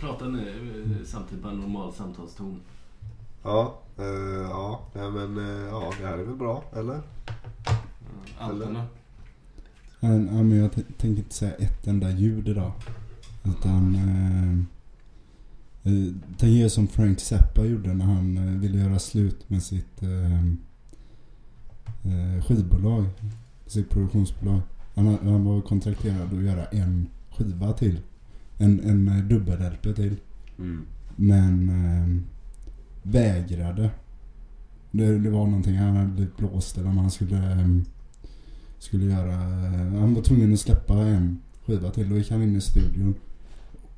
Prata nu eh, samtidigt på en normal samtalston. Ja, eh, ja, nej, men eh, ja, det här är väl bra, eller? Anton då? Ja, men jag t- tänker inte säga ett enda ljud idag. Utan... Eh, eh, tänk göra som Frank Zappa gjorde när han eh, ville göra slut med sitt eh, eh, skivbolag. Sitt produktionsbolag. Han, han var kontrakterad att göra en skiva till. En, en eh, dubbel-LP till. Mm. Men eh, vägrade. Det, det var någonting, han hade blivit blåst eller han skulle, eh, skulle göra... han var tvungen att släppa en skiva till. Då gick han in i studion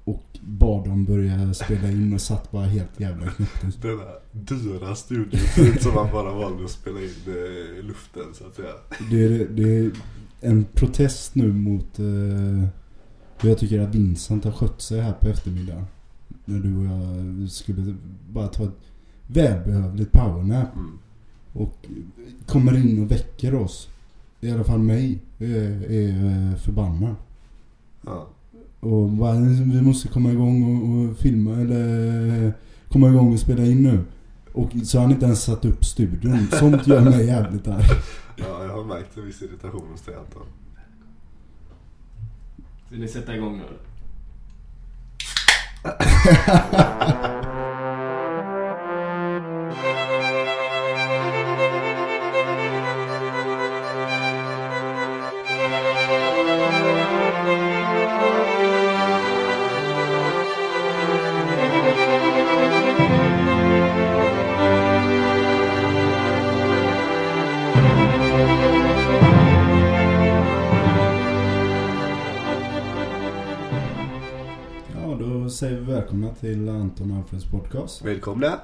och bad dem börja spela in och satt bara helt jävla knäpptyst. Denna dyra studiotid som man bara valde att spela in i luften så att säga. Det, är- det är en protest nu mot eh, hur jag tycker att Vincent har skött sig här på eftermiddagen. När du och jag skulle bara ta ett välbehövligt powernap. Mm. Och kommer in och väcker oss. I alla fall mig. Är, är förbannad. Ja. Och bara, vi måste komma igång och, och filma eller komma igång och spela in nu. Och så har han inte ens satt upp studion. Sånt gör mig jävligt arg. ja, jag har märkt en viss irritation hos dig Anton. Vill ni sätta igång nu? Anton Alfreds podcast. Välkomna.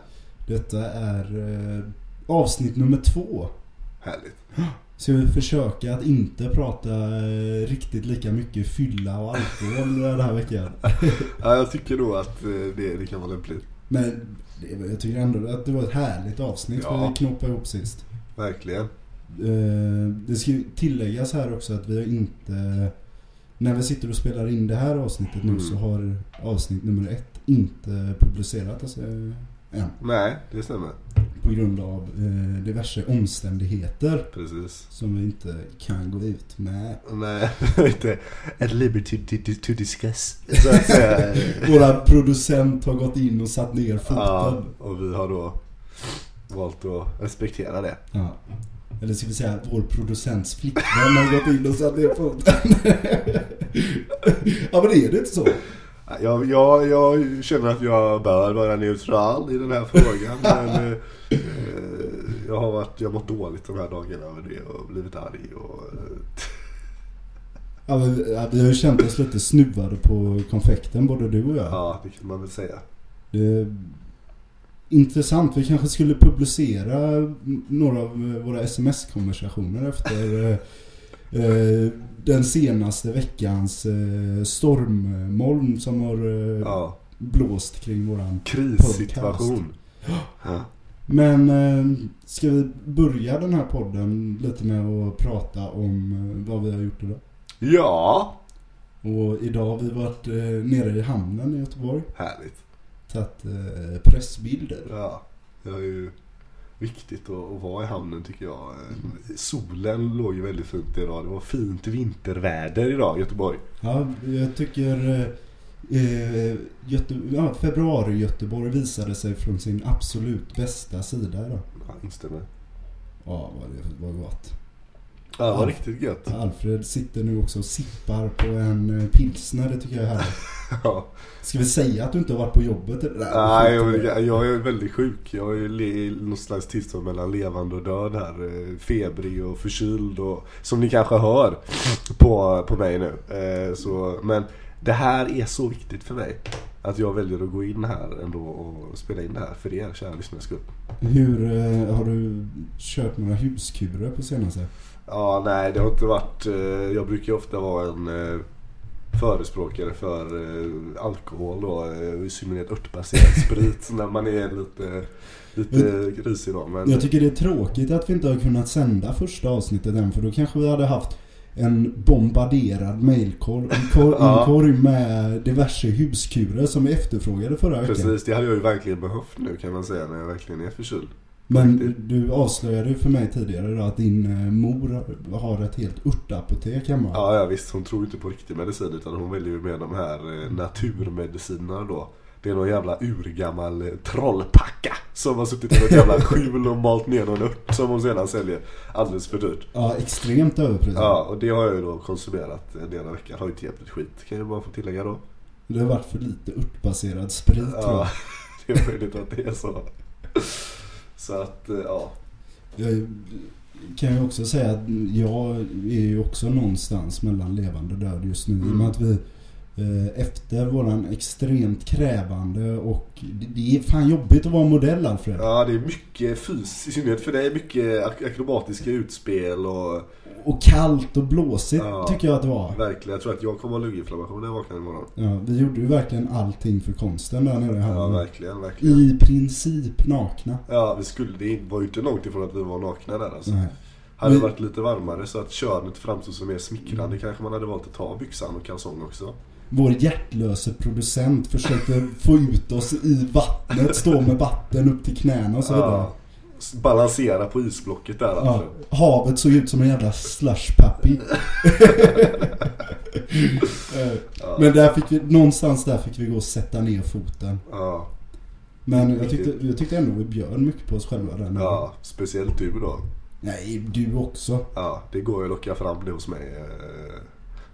Detta är eh, avsnitt nummer två. Härligt. Ska vi försöka att inte prata eh, riktigt lika mycket fylla och alkohol den här veckan. Ja, jag tycker nog att eh, det, det kan vara lämpligt. Men det, jag tycker ändå att det var ett härligt avsnitt Ja. vi knoppade ihop sist. Verkligen. Eh, det ska tilläggas här också att vi har inte... När vi sitter och spelar in det här avsnittet nu Mm. så har avsnitt nummer ett inte publicerats alltså, än. Nej, det stämmer. På grund av eh, diverse omständigheter Precis. som vi inte kan gå ut med. Nej, inte at liberty to, to, to discuss. Så att säga. Våra producent har gått in och satt ner foten. ja, och vi har då valt att respektera det. Ja. Eller ska vi säga att vår producents flickvän har gått in och satt ner foten. ja men är det inte så? Jag, jag, jag känner att jag bör vara neutral i den här frågan. men eh, eh, jag har varit, jag har mått dåligt de här dagarna över det och blivit arg. Och, eh, Ja, men, vi har ju känt oss lite snuvade på konfekten både du och jag. ja, det kan man väl säga. Det intressant. Vi kanske skulle publicera några av våra sms-konversationer efter eh, den senaste veckans eh, stormmoln som har eh, Ja, blåst kring våran krissituation. Ja. Men eh, ska vi börja den här podden lite med att prata om eh, vad vi har gjort idag? ja, Och idag har vi varit eh, nere i hamnen i Göteborg. härligt. Tagit eh, pressbilder. Ja, det är ju viktigt att, vara i hamnen tycker jag. Solen låg ju väldigt fint idag. Det var fint vinterväder idag i Göteborg. Ja, jag tycker eh, Göte ja, februari Göteborg visade sig från sin absolut bästa sida idag. Ja, instämmer. Ja, vad det var gott. Ja, det var Ja. riktigt gött. Alfred sitter nu också och sippar på en eh, pilsner. Det tycker jag är härligt. Ja. Ska vi säga att du inte har varit på jobbet? Nej, Nej, jag, jag är väldigt sjuk. Jag är i någon slags tillstånd mellan levande och död här. Eh, Febrig och förkyld och som ni kanske hör på, på mig nu. Eh, så, men det här är så viktigt för mig. Att jag väljer att gå in här ändå och spela in det här för er kära lyssnares skull. Hur har du kört några huskurer på senaste? Ja, nej det har inte varit... Eh, jag brukar ju ofta vara en eh, förespråkare för eh, alkohol då. I synnerhet örtbaserad sprit när man är lite, lite grisig då. Men, Jag tycker det är tråkigt att vi inte har kunnat sända första avsnittet än för då kanske vi hade haft en bombarderad mailkorg korg- Ja. inkorg med diverse huskurer som vi efterfrågade förra veckan. Precis, det hade jag ju verkligen behövt nu kan man säga när jag verkligen är förkyld. Men du avslöjade ju för mig tidigare då att din eh, mor har ett helt örtapotek hemma. Ja, ja visst, hon tror inte på riktig medicin utan hon väljer ju med de här eh, naturmedicinerna då. Det är någon jävla urgammal eh, trollpacka som har suttit i något jävla skjul och malt ner någon ört som hon sedan säljer alldeles för dyrt. Ja, extremt överpris. Ja, och det har jag ju då konsumerat en del av veckan. Har ju inte hjälpt ett skit kan jag bara få tillägga då. Det har varit för lite örtbaserad sprit tror jag. Ja, det är möjligt att det är så. Så att, eh, ja. Jag kan ju också säga att jag är ju också någonstans mellan levande och död just nu. I och Mm. med att vi efter våran extremt krävande och det- det är fan jobbigt att vara modell Alfred. Ja, det är mycket fys, i synnerhet för dig, mycket ak- akrobatiska utspel och Och kallt och blåsigt Ja. tycker jag att det var. verkligen, jag tror att jag kommer ha lunginflammation när jag vaknar imorgon. Ja, vi gjorde ju verkligen allting för konsten där nere i Ja, hallen. verkligen, verkligen. I princip nakna. Ja, vi skulle, det var ju inte långt ifrån att vi var nakna där alltså. Nej. Hade det varit lite varmare så att könet framstod som mer smickrande kanske man hade valt att ta byxan och kalsong också. Vår hjärtlöse producent försökte få ut oss i vattnet, stå med vatten upp till knäna och så vidare. Ja. Balansera på isblocket där Ja, alltså. havet såg ut som en jävla slushpuppy. Eh, Ja. Men där fick vi, någonstans där fick vi gå och sätta ner foten. Ja, Men jag tyckte, jag tyckte ändå vi bjöd mycket på oss själva där ja, speciellt du då. Nej, du också. Ja, det går ju att locka fram det hos mig eh,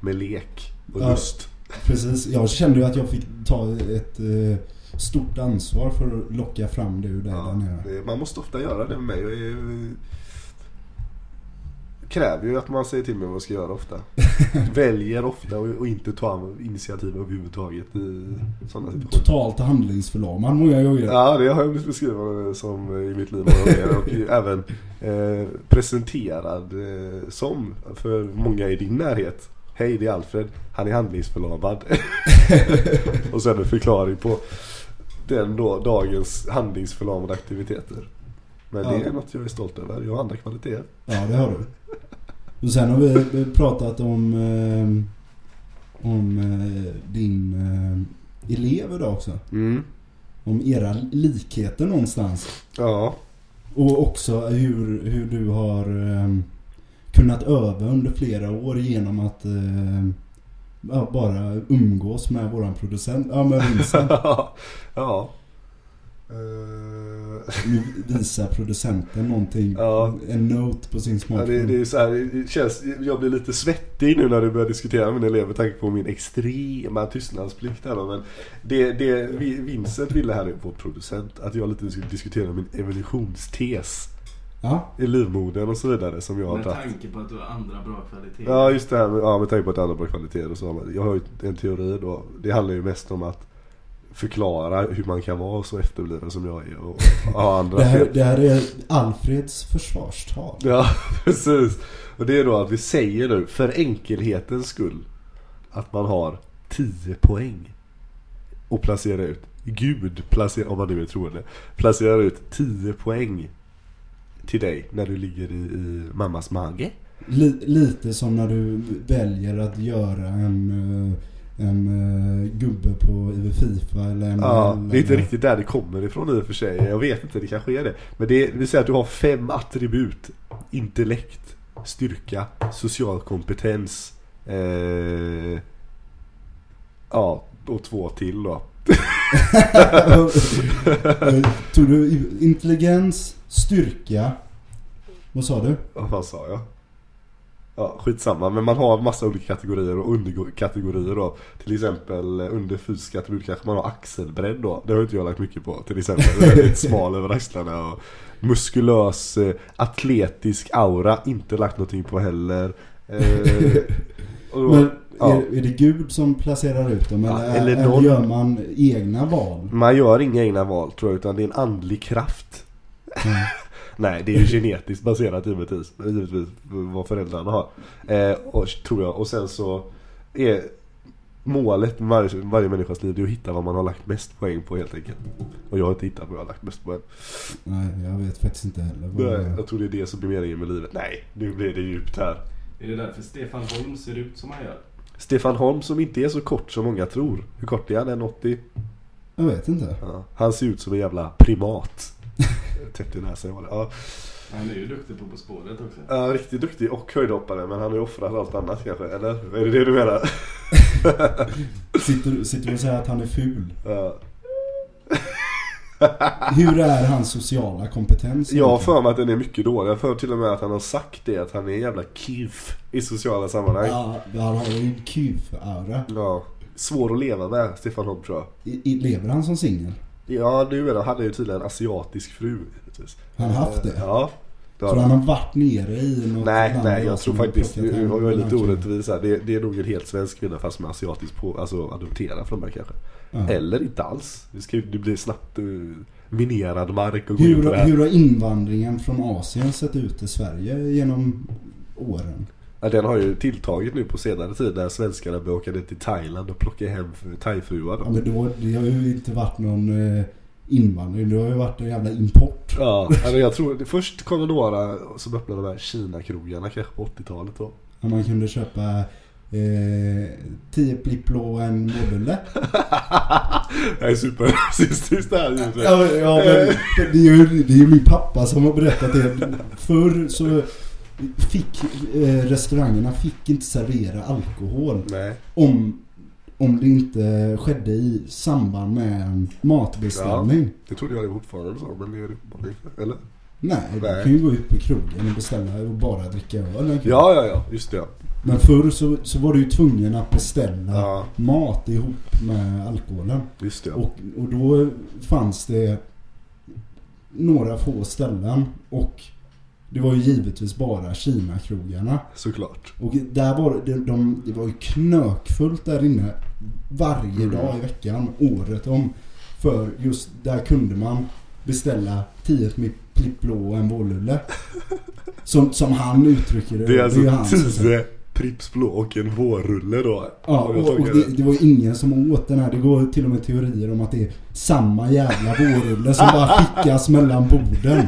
med lek och Ja. lust. Precis. Jag kände ju att jag fick ta ett eh, stort ansvar för att locka fram det ur dig där Ja, nere. det, man måste ofta göra det med mig. Jag är, kräver ju att man säger till mig vad jag ska göra ofta. Väljer ofta att inte ta initiativ överhuvudtaget i sådana situationer. Totalt handlingsförlamad många gånger. Ja, det har jag blivit beskriven som i mitt liv många och även eh, presenterad eh, som för många i din närhet. Hej, det är Alfred. Han är handlingsförlamad. och sen en förklaring på den då, dagens handlingsförlamade aktiviteter. Men det Ja. är något jag är stolt över. Jag har andra kvaliteter. Ja, det har du. Och sen har vi pratat om, eh, om eh, din eh, elev idag också. Mm. Om era likheter någonstans. Ja, Och också hur, hur du har eh, kunnat öva under flera år genom att eh, bara umgås med våran producent. Ja, med Vincent. ja. Nu visar producenten någonting. Ja. En note på sin Ja, smartphone. det, det är så här, det känns, jag blir lite svettig nu när du börjar diskutera med mina elever med tanke på min extrema tystnadsplikt här då, Men det, det vi- Vincent ville här vår producent, att jag lite skulle diskutera min evolutionstes Ja, i livmodern och så vidare som jag har Med tanke på att du har andra bra kvaliteter. Ja just det här med, ja, med tanke på att andra bra kvaliteter och så. Jag har ju en teori då. Det handlar ju mest om att förklara hur man kan vara så efterbliven som jag är och ha andra det här, det här är Alfreds försvarstal. Ja, precis. Och det är då att vi säger nu, för enkelhetens skull, att man har 10 poäng och placera ut. Gud, placera, om man nu är troende, placerar ut 10 poäng till dig när du ligger i, i mammas mage. Li, lite som när du väljer att göra en, eh, en eh, gubbe på IV Fifa eller en Ja, det är inte riktigt där det kommer ifrån i och för sig. Jag vet inte, det kanske är det. Men det, vill säga att du har fem attribut. Intellekt, styrka, social kompetens. Eh, ja, och två till då. Tog du intelligens, styrka, vad sa du? Vad sa jag? Ja, skitsamma. Men man har massa olika kategorier och underkategorier då. Till exempel eh, under fysiska attribut kanske man har axelbredd då. Det har inte jag lagt mycket på. Till exempel väldigt smal över axlarna och muskulös, eh, atletisk aura. Inte lagt någonting på heller. Eh, då, Men ja. är, är det Gud som placerar ut dem Ja, eller, eller eller, någon- gör man egna val? Man gör inga egna val tror jag utan det är en andlig kraft. Mm. Nej, det är ju genetiskt baserat givetvis. Givetvis vad föräldrarna har. Eh, och, tror jag. Och sen så är målet med varje, varje människas liv det är att hitta vad man har lagt mest poäng på helt enkelt. Och jag har inte hittat vad jag har lagt mest poäng. Nej, jag vet faktiskt inte heller. vad- Nej, jag tror det är det som blir meningen med livet. Nej, nu blir det djupt här. Är det därför Stefan Holm ser ut som han gör? Stefan Holm som inte är så kort som många tror. Hur kort är han? 1,80? Jag vet inte. Ja. Han ser ut som en jävla primat. Täppt i näsan var det. Ja. Han är ju duktig på På spåret också. ja, riktigt duktig och höjdhoppare men han har ju offrat allt annat kanske. Eller? Är det det du menar? Sitter, du- sitter du och säger att han är ful? Ja. Hur är hans sociala kompetens? Jag har för mig att den är mycket dålig. Jag för till och med att han har sagt det. Att han är en jävla kif i sociala sammanhang. Ja. Ja, han har ju en kuf-aura. Svår att leva med, Stefan Holm tror jag. I- i- Lever han som singel? Ja, nu det. Han är ju tydligen en asiatisk fru. Har han haft det? Ja. har Tror han. har varit nere i något Nej, nej då jag tror har faktiskt, nu hem var jag lite orättvis här. Det, det är nog en helt svensk kvinna fast med asiatisk på, alltså adopterad från mig kanske. Ja. Eller inte alls. Det, ska, det blir snabbt uh, minerad mark och Hur, hur har invandringen från Asien sett ut i Sverige genom åren? Ja, den har ju tilltagit nu på senare tid när svenskarna börjar åka ner till Thailand och plocka hem thaifruar. Ja, men då, det har ju inte varit någon eh, invandring, det har ju varit en jävla import. Ja, alltså jag tror det först kom det några som öppnade de här Kina-krogarna kanske på 80-talet då. När man kunde köpa eh, 10 Pliplo och en modulle. Jag är superrasistiskt det här givetvis. Ja, ja men det är ju det är ju min pappa som har berättat det. Förr så fick eh, restaurangerna fick inte servera alkohol Nej. om, om det inte skedde i samband med en matbeställning. Det trodde jag det fortfarande så, men det är det inte. Eller? Nej, du Nej. kan ju gå ut på krogen och beställa och bara dricka öl. Ja, ja, ja. Just det ja. Men förr så, så var du ju tvungen att beställa Ja, mat ihop med alkoholen. just det ja. Och, och då fanns det några få ställen och det var ju givetvis bara Kina-krogarna. Såklart. Och där var det, de, det var ju knökfullt där inne varje Mm. dag i veckan, året om. För just där kunde man beställa 10 med Pliplo och en vårlulle. Som, som han uttrycker det. Det är alltså som säger- 10 Pripps Blå och en vårrulle då. Ja, och, och det, det var ingen som åt den här. Det går till och med teorier om att det är samma jävla vårrulle som bara skickas mellan borden.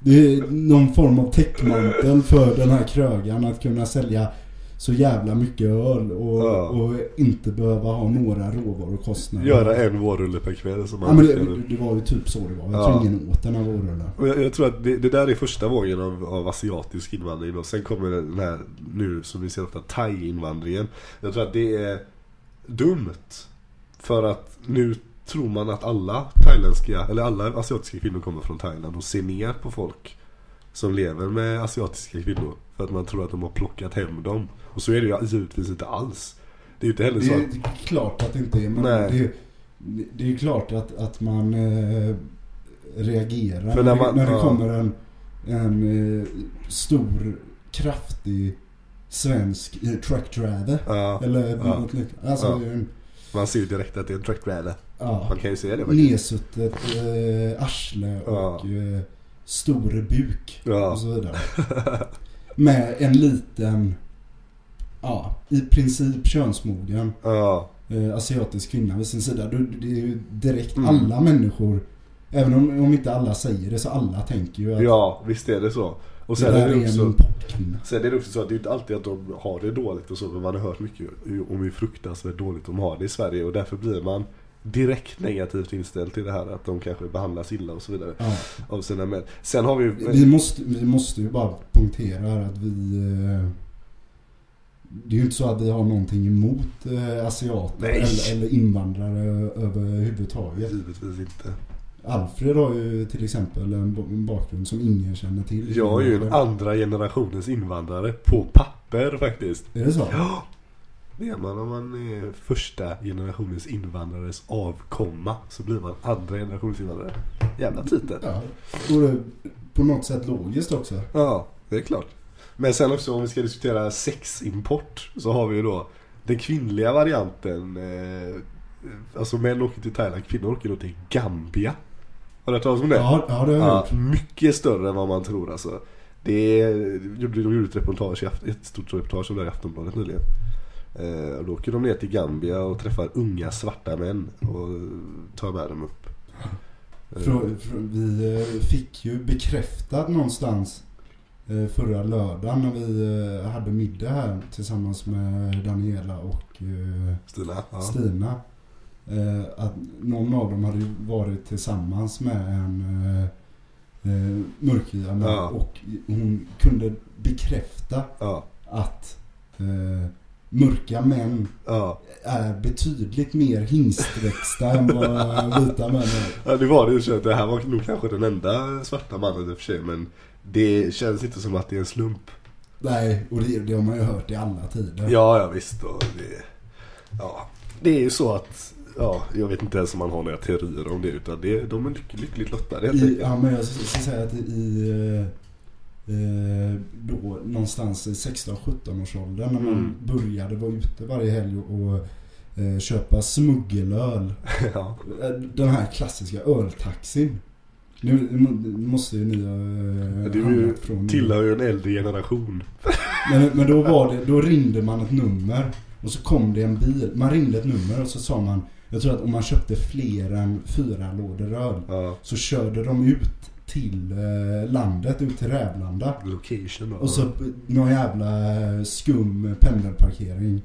Det är någon form av täckmantel för den här krögaren att kunna sälja så jävla mycket öl och, Ja. och inte behöva ha några råvarukostnader. Göra en vårrulle per kväll som Ja men det, det var ju typ så det var. Jag Ja. tror ingen åt den här vårrullen. Jag, jag tror att det, det där är första vågen av, av asiatisk invandring och sen kommer den här nu som vi ser ofta thai-invandringen. Jag tror att det är dumt. För att nu tror man att alla thailändska, eller alla asiatiska kvinnor kommer från Thailand och ser ner på folk som lever med asiatiska kvinnor. För att man tror att de har plockat hem dem. Och så är det ju givetvis inte alls. Det är ju inte heller Det så är att... klart att det inte är. Men Nej. det, är- det är ju klart att, att man eh, reagerar För när man- när det ja. kommer en, en eh, stor, kraftig svensk eh, truck driver. Ja, Eller Ja. något liknande. Alltså Ja. det är man ser ju direkt att det är en truck driver. Ja, Man kan ju säga det faktiskt. nedsuttet eh, arsle Ja. och eh, stor buk Ja. och så vidare. Med en liten, ja, i princip könsmogen Ja, eh, asiatisk kvinna vid sin sida. Du- Det är ju direkt Mm. alla människor, även om, om inte alla säger det, så alla tänker ju att ja, visst är det så. Och det sen där är det också... Sen är det också så att det är inte alltid att de har det dåligt och så, men man har hört mycket om hur fruktansvärt dåligt de har det i Sverige och därför blir man direkt negativt inställd till det här att de kanske behandlas illa och så vidare Ja. av sina män. Sen har vi ju... Vi, måste, vi måste ju bara punktera här att vi... Eh, det är ju inte så att vi har någonting emot eh, asiater eller, eller invandrare överhuvudtaget. Givetvis inte. Alfred har ju till exempel en bakgrund som ingen känner till. Jag är ju en andra generationens invandrare på papper faktiskt. Är det så? Ja! Det är man om man är första generationens invandrares avkomma så blir man andra generationens invandrare. Jävla titel. Ja. Och på något sätt logiskt också. Ja, det är klart. Men sen också om vi ska diskutera seximport så har vi ju då den kvinnliga varianten. Eh, alltså män åker till Thailand, kvinnor åker då till Gambia. Har du hört talas om det? Ja, ja det har jag Ja, gjort. mycket större än vad man tror alltså. Det är, de gjorde de gjorde ett reportage, ett stort reportage om det här i Aftonbladet nyligen. Eh, och då åker de ner till Gambia och träffar unga svarta män och tar med dem upp. Frå, vi eh, fick ju bekräftat någonstans eh, förra lördagen när vi hade middag här tillsammans med Daniela och Stina? Ja. Stina. Att någon av dem hade varit tillsammans med en eh, mörkhyad Ja. och hon kunde bekräfta Ja. att eh, mörka män Ja. är betydligt mer hingstväxta än vad vita män är. ja, det var det ju. Det här var nog kanske den enda svarta mannen i och för sig. Men det känns inte som att det är en slump. Nej, och det, det har man ju hört i alla tider. Ja, ja visst. Och det, ja. det är ju så att, ja, jag vet inte ens om man har några teorier om det. Utan det, de är lyck, lyckligt lottade helt I, enkelt. ja, men jag ska säga att i eh, då någonstans i 16-17 års åldern när man Mm. började vara ute varje helg och, eh, köpa smuggelöl. Ja. Eh, Den här klassiska öltaxin. Nu måste ju ni ha eh, Du från... Tillhör ju en äldre generation. Men, men då var det, då ringde man ett nummer och så kom det en bil. Man ringde ett nummer och så sa man, jag tror att om man köpte fler än fyra lådor öl Ja. så körde de ut till eh, landet, ut till Rävlanda. Location då. Och så någon jävla skum pendelparkering.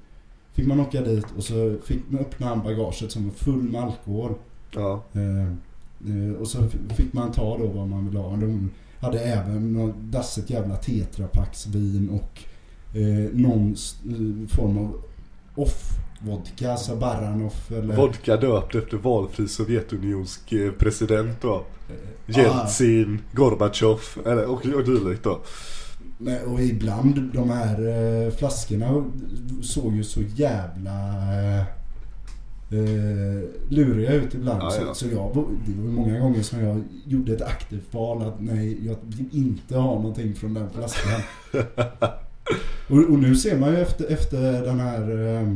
Fick man åka dit och så fick man öppna han bagaget som var full med alkohol. Ja. Eh, eh, och så fick man ta då vad man ville ha. De hade även något dassigt jävla tetrapacksvin och eh, någon eh, form av off-vodka, alltså Baranov eller... Vodka döpt efter valfri Sovjetunionsk eh, president då. eh, Jeltsin, Gorbatjov eller, och, och dylikt då. Och ibland de här eh, flaskorna såg ju så jävla eh, eh, luriga ut ibland. Ja, ja. Så, så jag, det var många gånger som jag gjorde ett aktivt val att nej, jag vill inte ha någonting från den flaskan. och, och nu ser man ju efter, efter den här eh,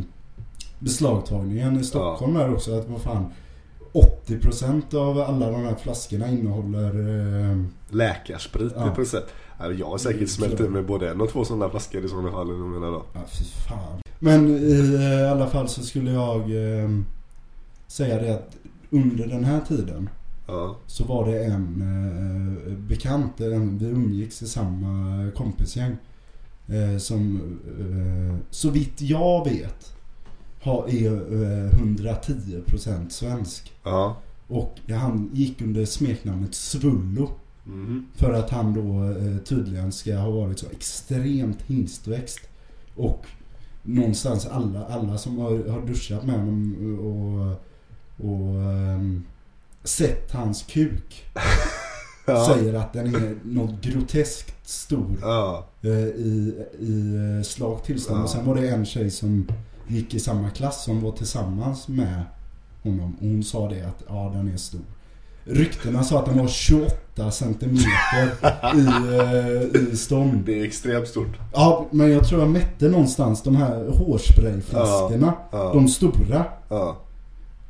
beslagtagningen i Stockholm där också att vad fan 80% av alla de här flaskorna innehåller eh, Läkarsprit Ja. i. Ja, Jag har säkert smält i mig både en och två sådana flaskor i sådana fall. Jag menar då. Ja, fy fan. Men i eh, alla fall så skulle jag eh, säga det att under den här tiden Ja. så var det en eh, bekant, en, vi umgicks i samma kompisgäng. Eh, som eh, så vitt jag vet har, är eh, 110% svensk. Ja. Och han gick under smeknamnet Svullo. Mhm. För att han då eh, tydligen ska ha varit så extremt hingstväxt. Och någonstans alla, alla som har, har duschat med honom och, och ehm, sett hans kuk Ja. säger att den är något groteskt stor Ja. eh, i, i eh, slakt tillstånd. Ja. Och sen var det en tjej som gick i samma klass som var tillsammans med honom. Och hon sa det att ja, den är stor. Ryktena sa att den var 28 centimeter i, eh, i stånd. Det är extremt stort. Ja, men jag tror jag mätte någonstans de här hårsprayflaskorna. Ja. De stora Ja.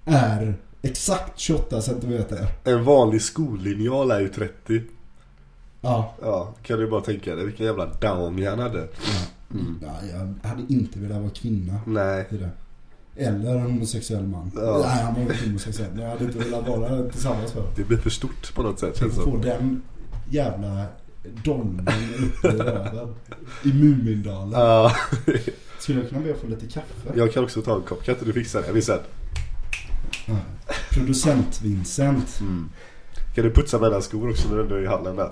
är exakt 28 centimeter. En vanlig skollinjal är ju 30. Ja. Ja, kan du bara tänka dig vilken jävla down han hade. Mm. ja, jag hade inte velat vara kvinna Nej. i det. Eller en homosexuell man. Ja. Nej, han var inte homosexuell. Men jag hade inte velat vara tillsammans med. Det blir för stort på något sätt Tänk som. den jävla dolmen upp i röven. I Mumindalen. Ja. Skulle jag kunna be att få lite kaffe? Jag kan också ta en kopp. Kan inte du fixa det? Vincent? Ja. Producent Vincent. Mm. Kan du putsa mellan skor också när du är i hallen där?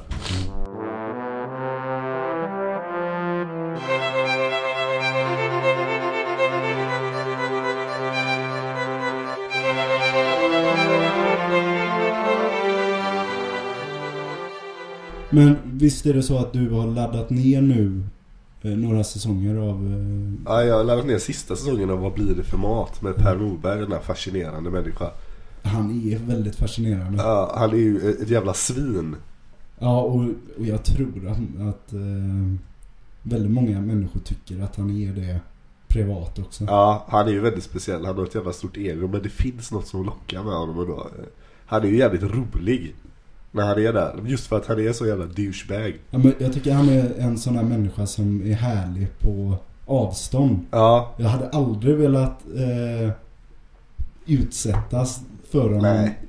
Men visst är det så att du har laddat ner nu eh, några säsonger av... Eh, Ja, jag har laddat ner sista säsongen av Vad blir det för mat? Med Per Morberg, den här fascinerande människa. han är väldigt fascinerande. Ja, han är ju ett jävla svin. Ja, och, och jag tror att, att eh, väldigt många människor tycker att han är det privat också. Ja, han är ju väldigt speciell. Han har ett jävla stort ego. Men det finns något som lockar med honom. Och då, eh, han är ju jävligt rolig. När han är där. Just för att han är så jävla douchebag. Ja, men jag tycker han är en sån här människa som är härlig på avstånd. Ja, Jag hade aldrig velat eh, utsättas för honom Nej.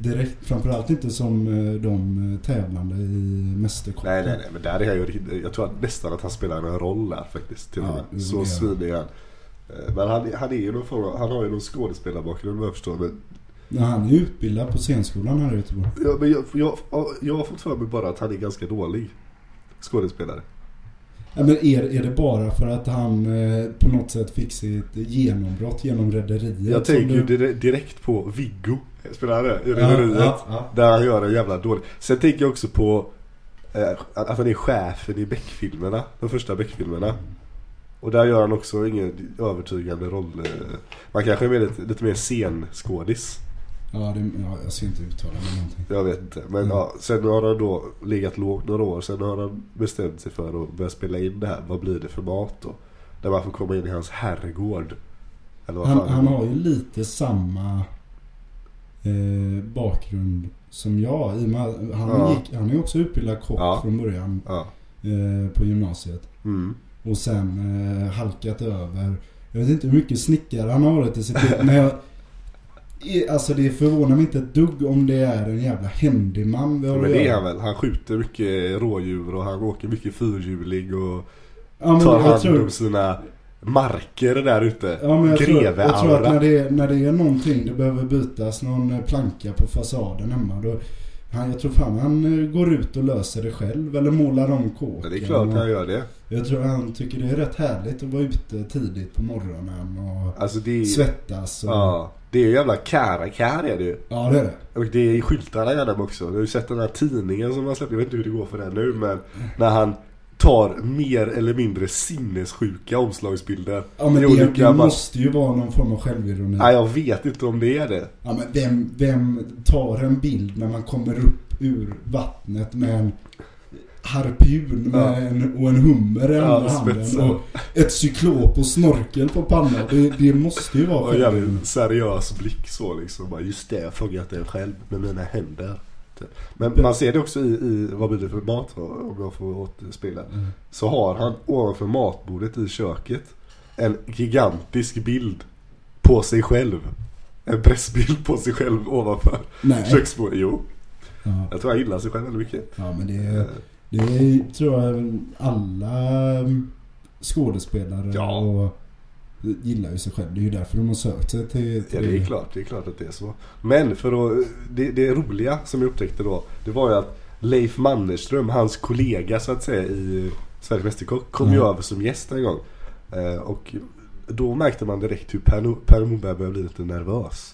direkt. Framförallt inte som eh, de eh, tävlande i Mästerkocken. Nej, nej, nej. Men där är han ju Jag tror att nästan att han spelar en roll där faktiskt. Till Ja, Så svinig är han. Eh, Men han, han är ju någon form Han har ju någon skådespelarbakgrund vad jag förstår. Men, Ja, han är utbildad på scenskolan här i Göteborg. ja, men jag, jag, jag har fått för mig bara att han är ganska dålig skådespelare. Ja, men är, är det bara för att han eh, på något sätt fick sitt genombrott genom Rederiet? Jag tänker ju du- direkt på Viggo. Spelar det? I Rederiet. ja, ja. Där han gör en jävla dålig. Sen tänker jag också på eh, att han är chefen i Beck-filmerna. De första Beck-filmerna. Och där gör han också ingen övertygande roll. eh. Man kanske är lite, lite mer scenskådis. Ja, det, ja, jag ska inte uttala mig någonting. Jag vet inte. Men Mm. ja, sen har han då legat lågt några år. Sen har han bestämt sig för att börja spela in det här. Vad blir det för mat då? Där man får komma in i hans herrgård. Eller vad Han, fan han har ju lite samma eh, bakgrund som jag. I och med, han, Ja. gick, han är också utbildad kock Ja. från början Ja. eh, på gymnasiet. Mm. Och sen eh, halkat över. Jag vet inte hur mycket snickare han har varit i sitt liv. Alltså det förvånar mig inte ett dugg om det är en jävla händig man vi har Men det är han väl. Han skjuter mycket rådjur och han åker mycket fyrhjuling och Ja, tar hand tror, om sina marker där ute. Ja men jag tror, jag tror att när det, är, när det är någonting, det behöver bytas någon planka på fasaden hemma. Då, han, jag tror fan han eh, går ut och löser det själv eller målar om kåken. Men det är klart han gör det. Jag tror han tycker det är rätt härligt att vara ute tidigt på morgonen och Alltså det är svettas. Och, Ja. Det är jävla karakär är det ju. ja det är det. Och det är skyltarna gärna också. Du har ju sett den här tidningen som han släppte. Jag vet inte hur det går för den nu men när han tar mer eller mindre sinnessjuka omslagsbilder. Ja men det, olika det måste ju vara någon form av självironi. Nej jag vet inte om det är det. Ja men vem, vem tar en bild när man kommer upp ur vattnet med en harpun med Ja. en, och en hummer i Ja, andra handen spetsar. och ett cyklop och snorkel på pannan. Det, det måste ju vara Och en självironi. seriös blick så liksom. Just det, jag fångat den själv med mina händer. Men man ser det också i, i vad blir det för mat om jag får återspegla. Mm. Så har han ovanför matbordet i köket en gigantisk bild på sig själv. En pressbild på sig själv ovanför köksbordet. Jo, Ja, jag tror han gillar sig själv väldigt mycket. ja men det, Eh, det tror jag alla mm, skådespelare Ja. och gillar ju sig själv. Det är ju därför de har sökt sig till, Ja till det är klart, det är klart att det är så. Men för att, det, det roliga som jag upptäckte då, det var ju att Leif Mannerström, hans kollega så att säga i Sveriges Mästerkock, kom ju Mm. över som gäst en gång. Eh, och då märkte man direkt hur Per, per Norberg började bli lite nervös.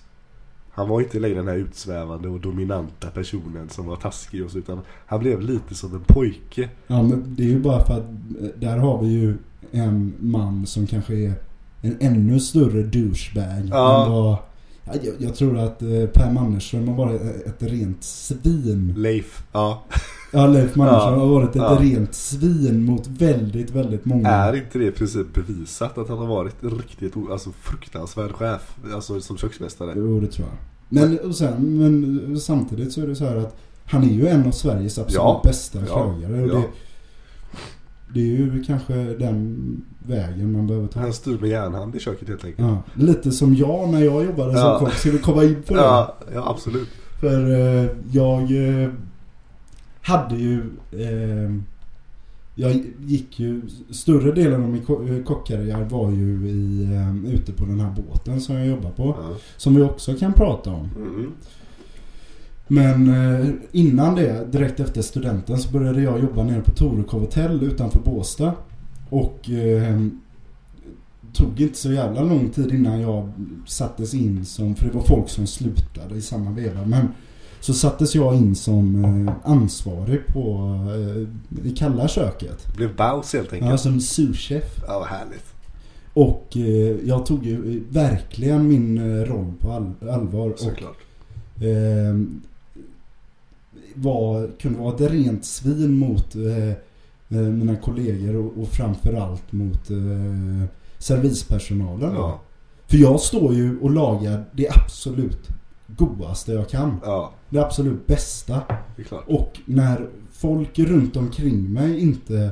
Han var inte längre den här utsvävande och dominanta personen som var taskig och så, utan han blev lite som en pojke. Ja men det är ju bara för att eh, där har vi ju en man som kanske är en ännu större douchebag Ja. än vad... Ja, jag, jag tror att eh, Per Mannerström har varit ett rent svin. Leif, ja. Ja, Leif Mannerström Ja. har varit ett Ja. rent svin mot väldigt, väldigt många. Är inte det i princip bevisat att han har varit riktigt o- alltså, fruktansvärd chef, alltså som köksmästare? Jo, det tror jag. Men, och sen, men samtidigt så är det så här att han är ju en av Sveriges absolut Ja. bästa krögare. Och det, det är ju kanske den vägen man behöver ta. Han styr med järnhand i köket helt enkelt. Ja, lite som jag när jag jobbade som Ja. kock. Ska vi komma in på det? Ja, ja absolut. För eh, jag eh, hade ju... Eh, jag gick ju... Större delen av min eh, kockkarriär var ju i, eh, ute på den här båten som jag jobbar på. Ja. Som vi också kan prata om. Mm. Men eh, innan det, direkt efter studenten, så började jag jobba nere på Torekov hotell utanför Båstad. Och eh, tog inte så jävla lång tid innan jag sattes in som, för det var folk som slutade i samma veva. Men så sattes jag in som eh, ansvarig på, eh, i kalla köket. Blev Baus helt enkelt. Ja, som souschef. Ja, vad härligt. Och eh, jag tog ju verkligen min eh, roll på all, allvar. Och Såklart. eh, var, kunde vara ett rent svin mot eh, eh, mina kollegor och, och framförallt mot eh, servispersonalen. Ja. För jag står ju och lagar det absolut godaste jag kan. ja, Det absolut bästa. det. Och när folk runt omkring mig inte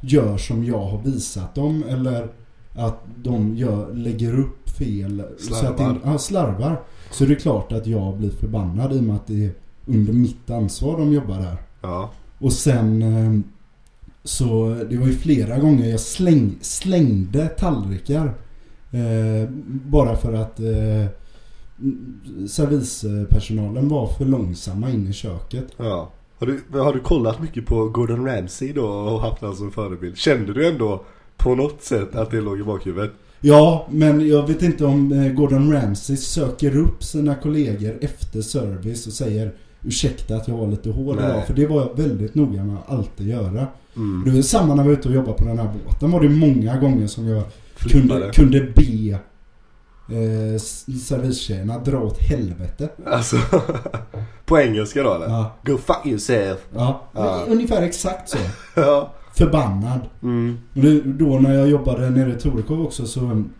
gör som jag har visat dem eller att de gör, lägger upp fel. Så att Slarvar. det, ja, slarvar. Så det är klart att jag blir förbannad i och med att det är under mitt ansvar de jobbar där. Ja. Och sen eh, så det var ju flera gånger jag släng, slängde tallrikar. Eh, bara för att eh, servispersonalen var för långsamma in i köket. ja. Har du, har du kollat mycket på Gordon Ramsay då och haft honom som förebild? Kände du ändå på något sätt att det låg i bakhuvudet? Ja, men jag vet inte om eh, Gordon Ramsay söker upp sina kollegor efter service och säger Ursäkta att jag var lite hård Nej. idag. För det var jag väldigt noga med att alltid göra. Mm. Det var samma när jag var ute och jobbade på den här båten. var det många gånger som jag kunde, kunde be eh, servistjejerna dra åt helvete. Alltså, på engelska då eller? Ja, Go fuck yourself. ja. Ja. ungefär exakt så. Ja. Förbannad. Mm. Och det, då när jag jobbade nere i Torekov också så um,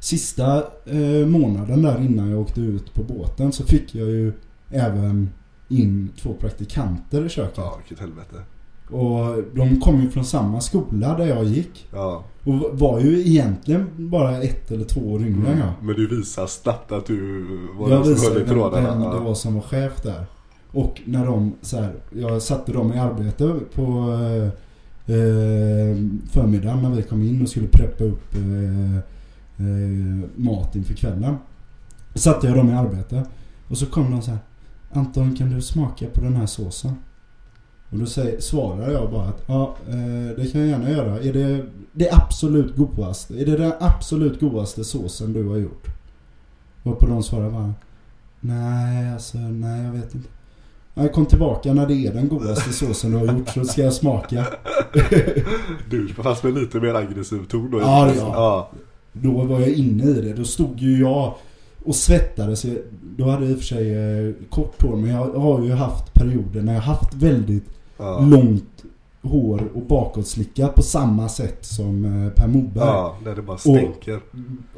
Sista eh, månaden där innan jag åkte ut på båten så fick jag ju även in två praktikanter i köket. Ja, vilket helvete. Och de kom ju från samma skola där jag gick. Ja. Och var ju egentligen bara ett eller två år yngre än jag. Men du visar snabbt att du var Jag den som höll i trådarna. vem det var som var chef där. Och när de så här, jag satte dem i arbete på eh, eh, förmiddagen när vi kom in och skulle preppa upp eh, eh, mat inför kvällen. Satte jag dem i arbete. Och så kom de så här. Anton kan du smaka på den här såsen? Och då säger, svarar jag bara att ja, eh, det kan jag gärna göra. Är det det absolut godaste? Är det den absolut godaste såsen du har gjort? Och på de svarar bara Nej, alltså nej jag vet inte. Jag kom tillbaka när det är den godaste såsen du har gjort så ska jag smaka. Du, fast med lite mer aggressiv ton då. Ja, det- ja. Då var jag inne i det. Då stod ju jag och svettades. Då hade jag i och för sig eh, kort hår men jag har ju haft perioder när jag haft väldigt Ja. långt hår och bakåtslickat på samma sätt som eh, Per Morberg. Ja, där det bara stänker.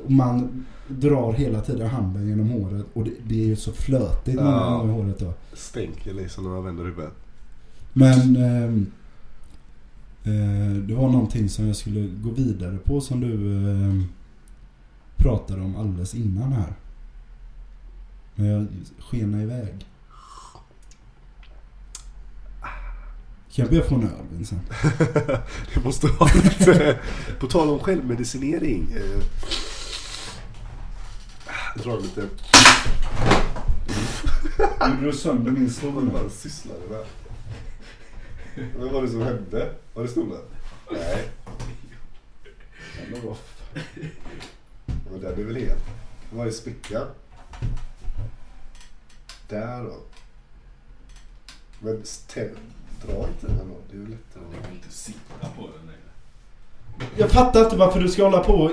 Och man drar hela tiden handen genom håret och det, det är ju så flötigt Ja. många gånger håret då. Stänker liksom när man vänder huvudet. Men ehm, eh, det var någonting som jag skulle gå vidare på som du eh, pratade om alldeles innan här. Men jag skenar iväg. Kan jag be få en öl Vincent? Det måste ha lite... På tal om självmedicinering. Eh, jag drar lite... Gjorde du sönder min stol? Vad sysslar du med? Vad var det som hände? Var det stolen? Nej. Vad fan. Men den är väl hel. Vad är sprickan? Där då. Men stä- dra inte den då. Det är ju lättare Jag vill inte sitta på den längre. Jag fattar inte varför du ska hålla på och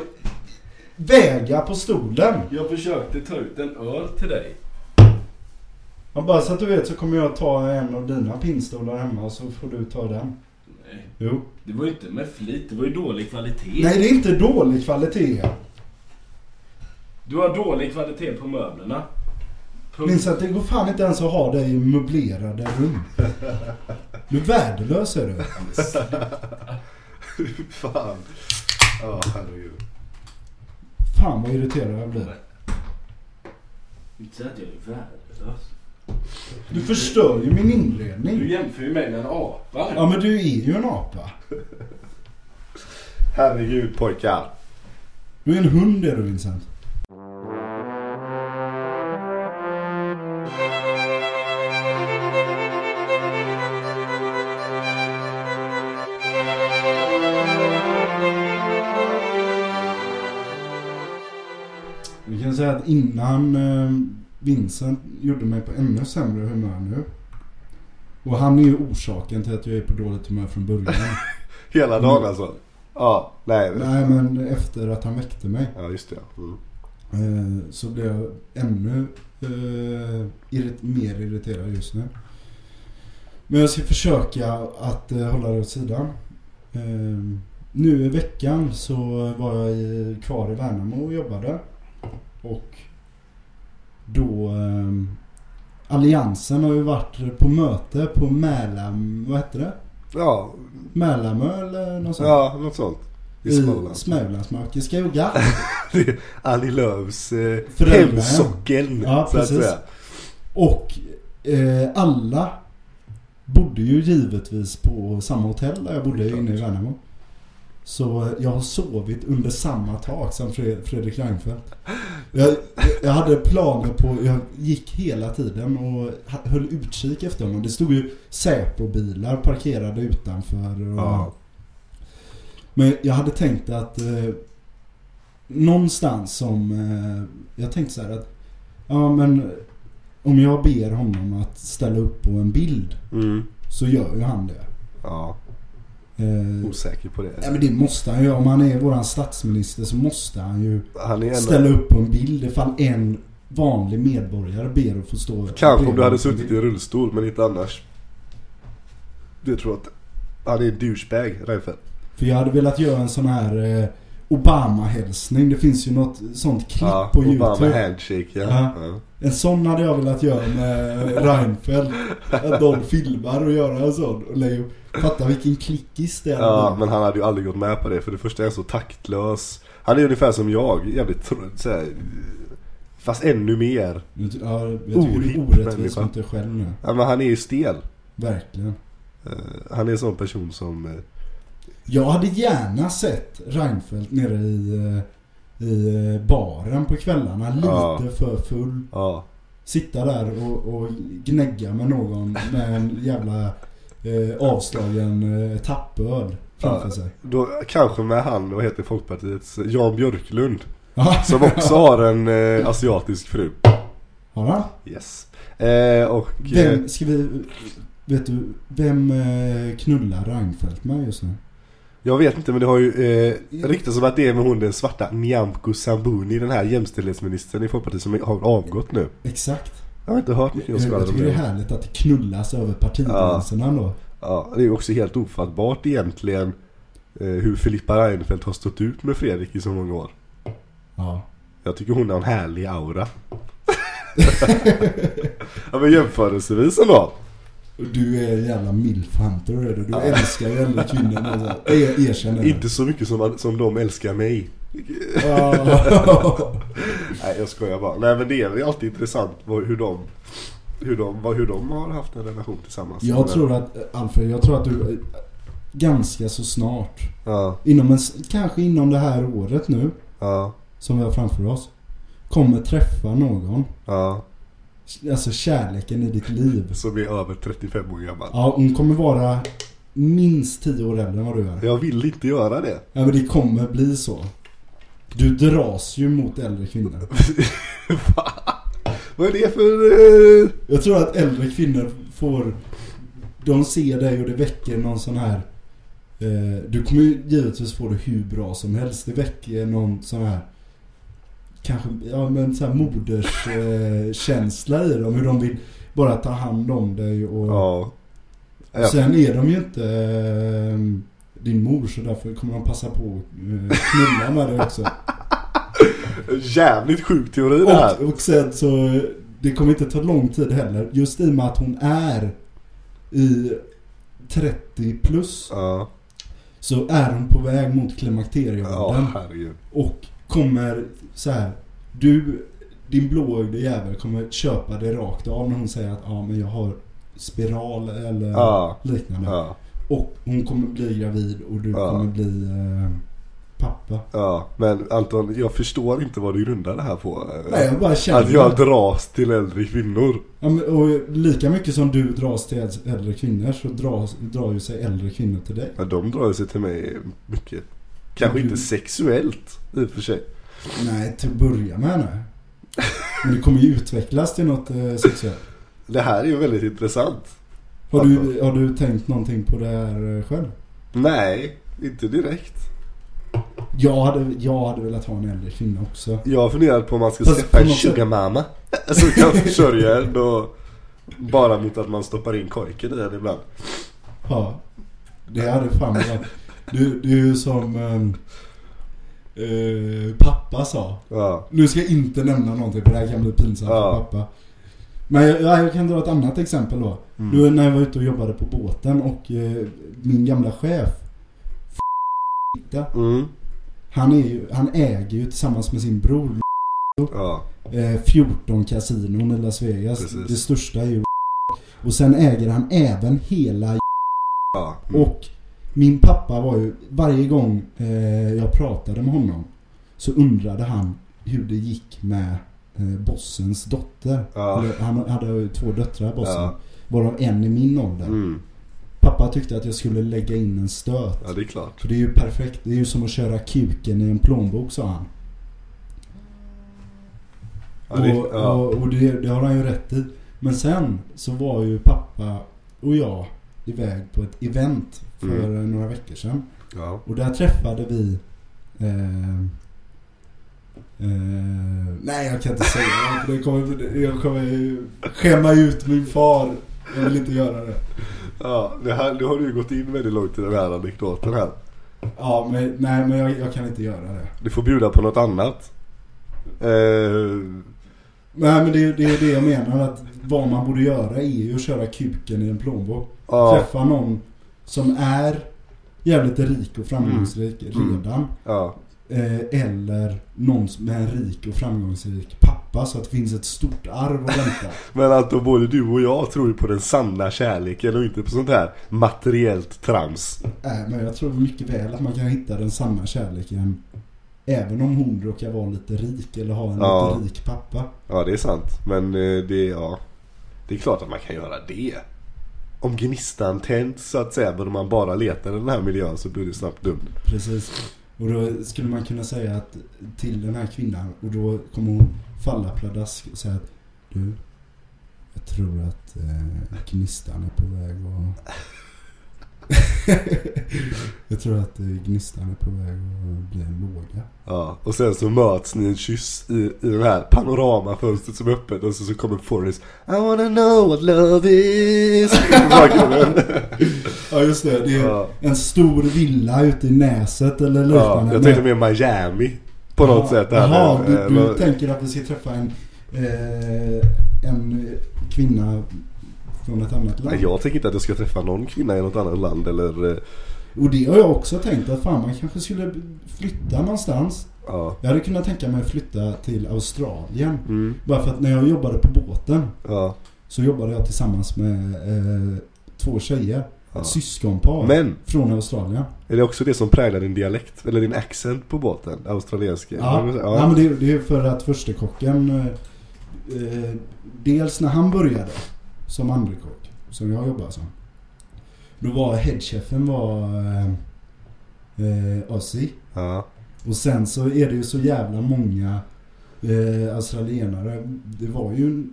väga på stolen. Jag försökte ta ut en öl till dig. Ja, bara så att du vet så kommer jag ta en av dina pinnstolar hemma och så får du ta den. Nej, Jo. det var ju inte med flit. Det var ju dålig kvalitet. Nej, det är inte dålig kvalitet. Du har dålig kvalitet på möblerna. Minns att det går fan inte ens att ha dig i möblerade rum. Du är värdelös är du. Fan. Ja, herregud. Fan vad irriterad jag blir. Inte säga att jag är värdelös. Du förstör ju min Du inredning. jämför ju mig med en apa. Ja men du är ju en apa. Herregud pojkar. Du är en hund är du Vincent. Säga att innan eh, Vincent gjorde mig på ännu sämre humör nu. Och han är ju orsaken till att jag är på dåligt humör från början. Hela dagen alltså? Ja, nej. Nej men efter att han väckte mig. Ja, just det. Mm. Eh, så blev jag ännu eh, irrit- mer irriterad just nu. Men jag ska försöka att eh, hålla det åt sidan. Eh, nu i veckan så var jag i, kvar i Värnamo och jobbade. Och då eh, Alliansen har ju varit på möte på Mälam, vad hette det? Ja, Mälarmö eller något sånt. ja, något sånt. I i Småland. Smålandsmark i skogar. Annie Lööfs eh, hemsocken. Ja, så precis. Och eh, alla bodde ju givetvis på samma hotell där jag bodde inne i Värnamo. Så jag har sovit under samma tak som Fre- Fredrik Reinfeldt. Jag, jag hade planer på, jag gick hela tiden och höll utkik efter honom. Det stod ju Säpo-bilar parkerade utanför. Och, Ja. Men jag hade tänkt att eh, någonstans som, eh, jag tänkte så här att, ja men om jag ber honom att ställa upp på en bild Mm. så gör ju han det. Ja, Eh, osäker på det. ja men det måste han ju. Om han är våran statsminister så måste han ju Han är ställa upp en bild ifall en vanlig medborgare ber att få stå Kanske om du hade en suttit i rullstol, men inte annars. Du tror att han är en douchebag, Reinfeldt. För jag hade velat göra en sån här eh, Obama-hälsning. Det finns ju något sånt klipp Ja, på Obama YouTube. handshake, ja. Ja. En sån hade jag velat göra med Reinfeldt. Att de filmar och gör en sån. Och lägger. Fatta vilken klickis det är. Ja, men han hade ju aldrig gått med på det. För det första är han så taktlös. Han är ungefär som jag. Jävligt tr- så här, Fast ännu mer. Ja, jag tycker det Ohipp är orättvist människa. mot dig själv nu. Ja, men han är ju stel. Verkligen. Eh, han är en sån person som... eh, Jag hade gärna sett Reinfeldt nere i, eh, i eh, baren på kvällarna. Lite Ja. för full. Ja. Sitta där och, och gnägga med någon med en jävla eh, avslagen eh, tappöl framför Ja. sig. Då, kanske med han, vad heter Folkpartiets, Jan Björklund. Som också har en eh, asiatisk fru. Har han? Yes. Eh, och... eh, Vem, ska vi... Vet du, vem eh, knullar Reinfeldt med just nu? Jag vet inte men det har ju eh, ryktats om att det är med hon den svarta Nyamko Sabuni, den här jämställdhetsministern i Folkpartiet som har avgått nu. Exakt. Jag har inte hört mycket om Jag, jag tycker det är det. härligt att det knullas över partigränserna då. Ja, det är ju också helt ofattbart egentligen eh, hur Filippa Reinfeldt har stått ut med Fredrik i så många år. Ja. Jag tycker hon har en härlig aura. ja men jämförelsevis ändå. Du är en jävla milfhunter är du. Du älskar ju äldre kvinnor. Alltså. Jag erkänner det. Inte så mycket som, som de älskar mig. Nej jag skojar bara. Nej men det är alltid intressant hur de, hur de, hur de har haft en relation tillsammans. Jag tror att, Alfred, jag tror att du ganska så snart, Ja, inom en, kanske inom det här året nu, ja, som vi har framför oss, kommer träffa någon. ja. Alltså kärleken i ditt liv. Som är över 35 år gammal. Ja, hon kommer vara minst 10 år äldre än vad du är. Jag vill inte göra det. Ja, men det kommer bli så. Du dras ju mot äldre kvinnor. Vad är det för... eh, Jag tror att äldre kvinnor får... De ser dig och det väcker någon sån här... Eh, du kommer ju givetvis få det hur bra som helst. Det väcker någon sån här... Kanske, ja men så här moderskänsla eh, i dem. Hur de vill bara ta hand om dig och... Ja. Ja. Sen är de ju inte eh, din mor så därför kommer de passa på att eh, knulla med dig också. Jävligt sjuk teori det här. Och, och sen så, det kommer inte ta lång tid heller. Just i och med att hon är i 30 plus Ja, så är hon på väg mot ja klimakterieåldern. herregud. och kommer så här. Du, din blåögde jävel kommer köpa det rakt av när hon säger att ja men jag har spiral eller Ja, liknande. ja, Och hon kommer bli gravid och du Ja. kommer bli eh, pappa. ja. Men Anton, jag förstår inte vad du grundar det här på. Nej jag bara känner Att jag dras till äldre kvinnor. Ja, men, och lika mycket som du dras till äldre kvinnor så dras, drar ju sig äldre kvinnor till dig. Ja, de drar sig till mig mycket. Kanske inte sexuellt i och för sig. Nej, till att börja med nu. Men det kommer ju utvecklas till något eh, sexuellt. Det här är ju väldigt intressant. Har du, har du tänkt någonting på det här eh, själv? Nej, inte direkt. Jag hade, jag hade velat ha en äldre kvinna också. Jag har funderat på om man ska Fast skaffa en sugar mama. Som kan försörja en och bara mot att man stoppar in kojken i den ibland. Ja. Det hade fan varit... Du, det är ju som ehm, eh, pappa sa. Ja, Nu ska jag inte nämna någonting för det här kan bli pinsamt Ja. för pappa. Men jag, jag kan dra ett annat exempel då. Mm. Du, när jag var ute och jobbade på båten och eh, min gamla chef mm. Han, är ju, han äger ju tillsammans med sin bror Ja, eh, 14 kasinon i Las Vegas. Precis. Det största är ju Och sen äger han även hela ja. Mm. Och min pappa var ju, varje gång eh, jag pratade med honom så undrade han hur det gick med eh, bossens dotter. Ja. Eller, han hade ju två döttrar bossen. Ja. Varav en i min ålder. Mm. Pappa tyckte att jag skulle lägga in en stöt. Ja, det är klart. För det är ju perfekt. Det är ju som att köra kuken i en plånbok sa han. Ja, det, och och, och det, det har han ju rätt i. Men sen så var ju pappa och jag iväg på ett event för Mm. några veckor sedan. ja. Och där träffade vi eh, eh, Nej jag kan inte säga det. Kommer, jag kommer skämma ut min far. Jag vill inte göra det. ja det här, nu har du ju gått in väldigt långt i den här anekdoten här. Ja men nej men jag, jag kan inte göra det. Du får bjuda på något annat. Eh, Nej men det, det är det jag menar att vad man borde göra är ju att köra kuken i en plånbok. Ja, Träffa någon som är jävligt rik och framgångsrik Mm. redan. ja, Eh, eller någon som är en rik och framgångsrik pappa så att det finns ett stort arv att vänta. Men att då både du och jag tror ju på den sanna kärleken och inte på sånt här materiellt trams. Nej, men jag tror mycket väl att man kan hitta den sanna kärleken även om hon råkar vara lite rik eller ha en Ja. lite rik pappa. Ja, det är sant. Men eh, det, ja. Det är klart att man kan göra det. Om gnistan tänds så att säga, men om man bara letar i den här miljön så blir det snabbt dumt. Precis. Och då skulle man kunna säga att till den här kvinnan och då kommer hon falla pladask och säga att du, jag tror att eh, gnistan är på väg att... jag tror att eh, gnistan är på väg att bli en låga. Ja, och sen så möts ni en kyss i, i den här panoramafönstret som är öppet och så, så kommer Forrest I wanna know what love is. Ja just det, det är Ja. en stor villa ute i Näset eller ja, liknande. jag tänkte mer Miami på något sätt. Jaha, du, du tänker att vi ska träffa en, eh, en kvinna från ett annat land? Jag tänker inte att jag ska träffa någon kvinna i något annat land eller... eh, Och det har jag också tänkt att fan man kanske skulle flytta någonstans. Ja. Jag hade kunnat tänka mig att flytta till Australien. Mm, Bara för att när jag jobbade på båten ja, så jobbade jag tillsammans med eh, två tjejer. ja. Ett syskonpar Men, från Australien. är det också det som präglar din dialekt? Eller din accent på båten? Australienska? Ja, ja. men det, det är för att första kocken eh, eh, Dels när han började som andre kock, som jag jobbar som. Då var headchefen var eh, eh, Ozzy. ja. Och sen så är det ju så jävla många eh, australienare. Det var ju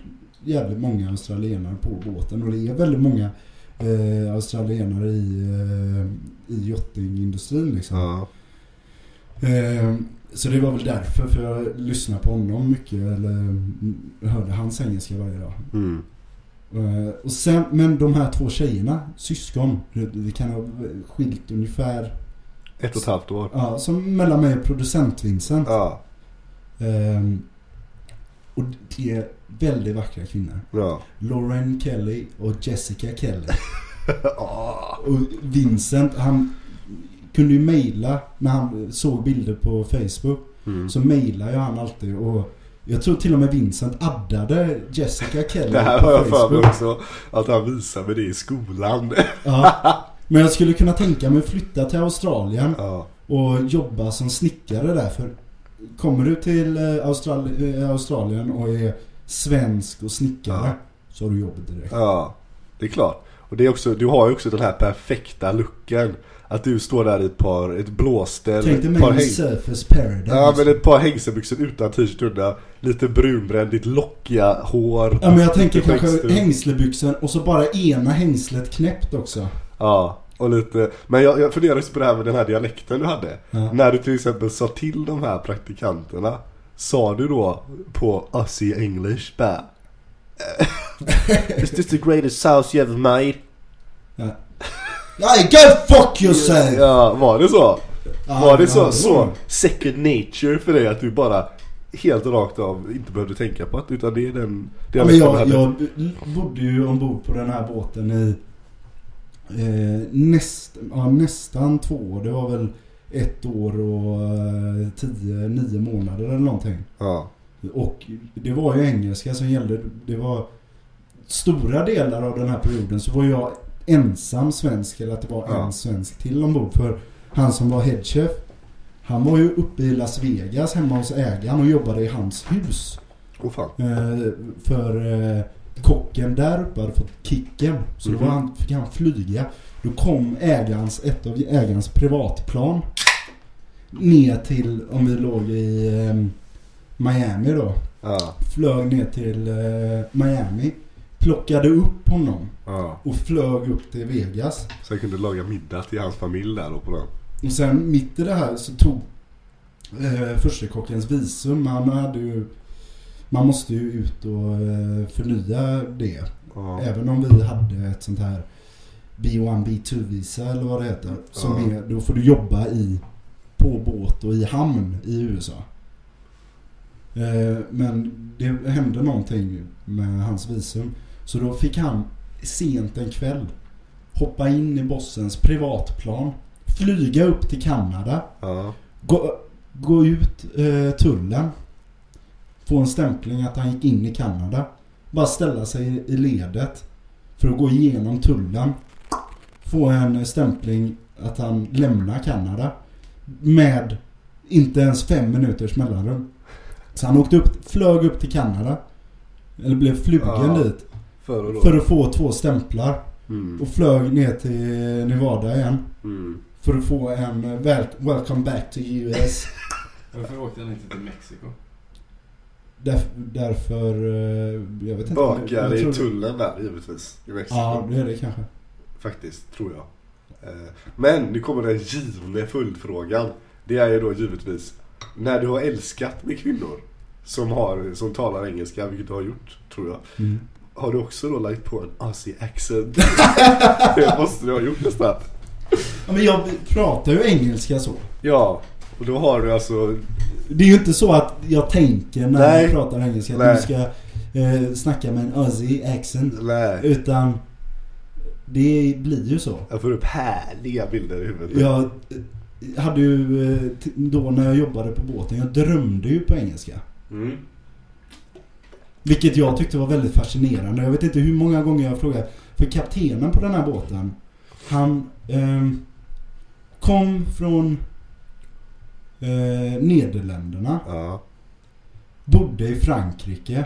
jävligt många australienare på båten och det är väldigt många eh, australienare i, eh, i yachtingindustrin liksom. ja. Eh, så det var väl därför, för jag lyssnade på honom mycket, eller mm, hörde hans engelska varje dag. Mm. Eh, och sen, men de här två tjejerna, syskon, det kan ha skilt ungefär, Ett och ett halvt år. ja, som mellan mig och producent Vincent. Ja, Ehm, och det är väldigt vackra kvinnor. ja. Lauren Kelly och Jessica Kelly. Ah. Och Vincent, han kunde ju mejla när han såg bilder på Facebook. Mm. Så mejlar ju han alltid och jag tror till och med Vincent addade Jessica Kelly Det här har jag för mig också. Att han visar mig det i skolan. Ja. Men jag skulle kunna tänka mig att flytta till Australien Ja, och jobba som snickare där. För kommer du till eh, Austral- eh, Australien och är svensk och snickare Ja. så har du jobbet direkt. ja. Det är klart. Och det är också, du har ju också den här perfekta looken. Att du står där i ett par, ett blåställ, Tänk dig mig häng... Surface Paradise. Ja men ett par hängselbyxor utan t-shirt under, lite brunbränd, ditt lockiga hår. Ja men jag tänker kanske hängslebyxor och så bara ena hängslet knäppt också. Ja, och lite, men jag, jag funderar just på det här med den här dialekten du hade. Ja. När du till exempel sa till de här praktikanterna, sa du då på Aussie English bara Is this the greatest sauce you ever made? Nej, go fuck yourself! Ja, var det så? Ja, var det ja, så, det så second nature för dig att du bara helt rakt av inte behövde tänka på det utan det är den Ja, men jag, hade? jag bodde ju ombord på den här båten i eh, näst, ja, nästan två år. Det var väl ett år och eh, tio, nio månader eller någonting. Ja. Och det var ju engelska som gällde. Det var stora delar av den här perioden så var jag ensam svensk eller att det var Ja. en svensk till ombord. För han som var headchef han var ju uppe i Las Vegas hemma hos ägaren och jobbade i hans hus. Åh fan. Eh, för eh, kocken där uppe hade fått kicken. Så då var Mhm. han, fick han flyga. Då kom ägarens, ett av ägarens privatplan ner till, om vi låg i eh, Miami då. Ja. Flög ner till eh, Miami. Plockade upp honom Ja. och flög upp till Vegas. Så jag kunde laga middag till hans familj där då på den. Och sen mitt i det här så tog eh, förstekockens visum. Han hade ju... Man måste ju ut och eh, förnya det. Ja. Även om vi hade ett sånt här B1, B2 visa eller vad det heter. Som Ja. är, då får du jobba i, på båt och i hamn i USA. Eh, men det hände någonting med hans visum. Så då fick han sent en kväll hoppa in i bossens privatplan. Flyga upp till Kanada. Ja. Gå, gå ut eh, tullen. Få en stämpling att han gick in i Kanada. Bara ställa sig i, i ledet. För att gå igenom tullen. Få en stämpling att han lämnar Kanada. Med inte ens fem minuters mellanrum. Så han åkte upp, flög upp till Kanada. Eller blev flugen Ja. dit. För. För att få två stämplar. Mm. Och flög ner till Nevada igen. Mm. För att få en eh, wel- welcome back to US. Varför åkte han inte till Mexiko? Därf, därför, eh, jag vet inte. Bakar i tullen där givetvis. I Mexiko. Ja, det är det kanske. Faktiskt, tror jag. Eh, Men nu kommer den givna följdfrågan. Det är ju då givetvis. När du har älskat med kvinnor som, har, som talar engelska, vilket du har gjort, tror jag. Mm. Har du också då lagt på en Aussie accent? det måste du ha gjort nästan. Ja, men jag pratar ju engelska så. Ja, och då har du alltså... Det är ju inte så att jag tänker när Nej. jag pratar engelska att du ska eh, snacka med en Aussie accent. Nej, Utan det blir ju så. jag får upp härliga bilder i huvudet. Jag eh, hade ju eh, då när jag jobbade på båten, jag drömde ju på engelska. Mm. Vilket jag tyckte var väldigt fascinerande. Jag vet inte hur många gånger jag frågade. För kaptenen på den här båten. Han ehm, kom från eh, Nederländerna. Ja. Bodde i Frankrike.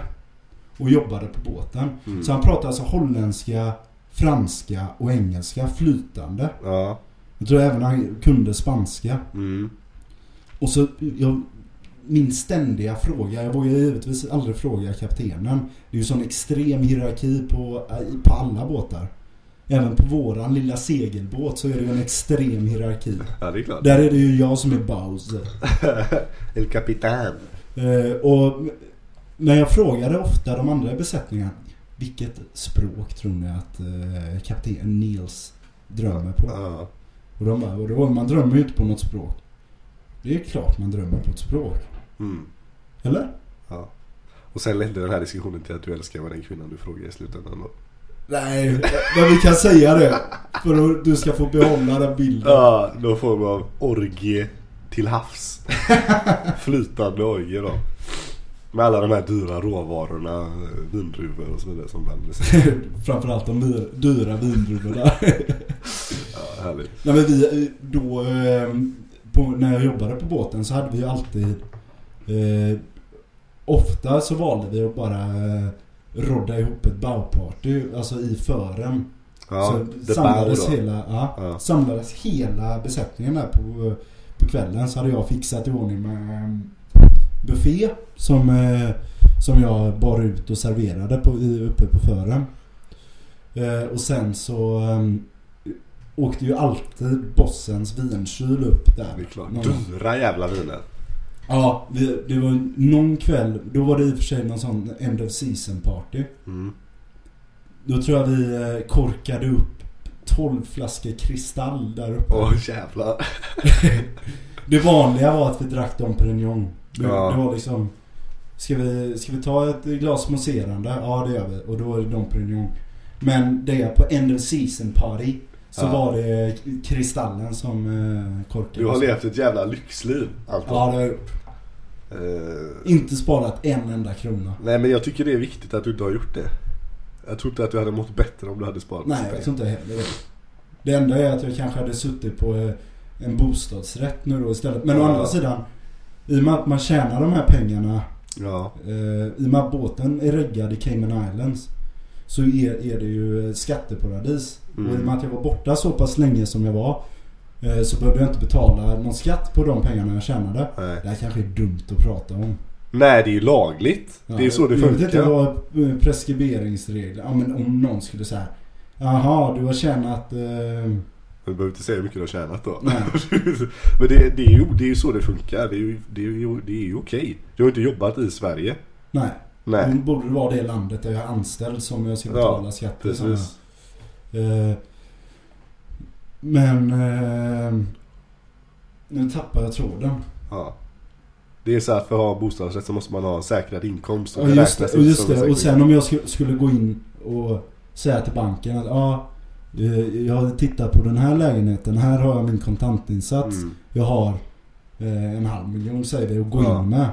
Och jobbade på båten. Mm. Så han pratade alltså holländska, franska och engelska flytande. Ja. Jag tror även han kunde spanska. Mm. Och så, jag, min ständiga fråga, jag vågar givetvis aldrig fråga kaptenen. Det är ju sån extrem hierarki på, på alla båtar. Även på våran lilla segelbåt så är det ju en extrem hierarki. ja, det är klart. Där är det ju jag som är Bowser. El Capitan. Eh, och när jag frågade ofta de andra i besättningen. Vilket språk tror ni att eh, kapten Nils drömmer på? Ja. Och de bara, och då, man drömmer ju inte på något språk. Det är klart man drömmer på ett språk. Mm. Eller? Ja. Och sen ledde den här diskussionen till att du älskar vad den kvinnan du frågar i slutändan då. Nej, men vi kan säga det. För att du ska få behålla den bilden. Ja, någon form av orgie till havs. Flytande orgie då. Med alla de här dyra råvarorna, vindruvor och så vidare som blandades. Framförallt de dyra, vindruvorna. Ja, härligt. Nej men vi, då, eh, på, när jag jobbade på båten så hade vi alltid eh, Ofta så valde vi att bara eh, rodda ihop ett bowparty, alltså i fören. Ja, så samlades hela, ja, Ja. samlades hela besättningen där på, på kvällen. Så hade jag fixat i ordning med eh, buffé som, eh, som jag bar ut och serverade på, i, uppe på fören. Eh, och sen så eh, åkte ju alltid bossens vinkyl upp där. Det är klart. Dyra jävla viner. Ja, vi, det var någon kväll. Då var det i och för sig någon sån end of season party. Mm. Då tror jag vi eh, korkade upp 12 flaskor kristall där uppe. Åh jävlar. Det vanliga var att vi drack Dom Perignon. Det, Ja. det var liksom... Ska vi, ska vi ta ett glas mousserande? Ja, det gör vi. Och då är det Dom Perignon. Men det är på end of season party. Så Ja. var det Kristallen som eh, korkade. Du har levt ett jävla lyxliv Anton. Ja, det har jag gjort. Eh, Inte sparat en enda krona. nej men jag tycker det är viktigt att du inte har gjort det. Jag tror inte att du hade mått bättre om du hade sparat Nej, jag tror inte heller det. Det enda är att jag kanske hade suttit på eh, en bostadsrätt nu då istället. Men å Ja. andra sidan, i och med att man tjänar de här pengarna, Ja, i och med att båten är reggad i Cayman Islands, så är, är det ju skatteparadis. Mm. Och i och med att jag var borta så pass länge som jag var, eh, så behövde jag inte betala någon skatt på de pengarna jag tjänade. nej. Det här kanske är dumt att prata om. Nej det är ju lagligt. det är så det Jag vet inte funkar. vad eh, preskriberingsregler, ja men om någon skulle säga Jaha, du har tjänat... Eh, Du behöver inte säga hur mycket du har tjänat då. Nej. Men det, det, är ju, det är ju så det funkar. Det är ju, det är ju, det är ju okej. Du har inte jobbat i Sverige. nej. Nej, Då borde vara det landet där jag är anställd som jag ska betala Ja, skatt och precis. Eh, men... Eh, nu tappar jag tråden. Ja. Det är så att för att ha bostadsrätt så måste man ha säkrad inkomst. Ja just det. Och, just en det. och sen om jag sku- skulle gå in och säga till banken att ja, eh, jag har tittat på den här lägenheten. Här har jag min kontantinsats. Mm. Jag har eh, en halv miljon säger vi att gå Ja. in med.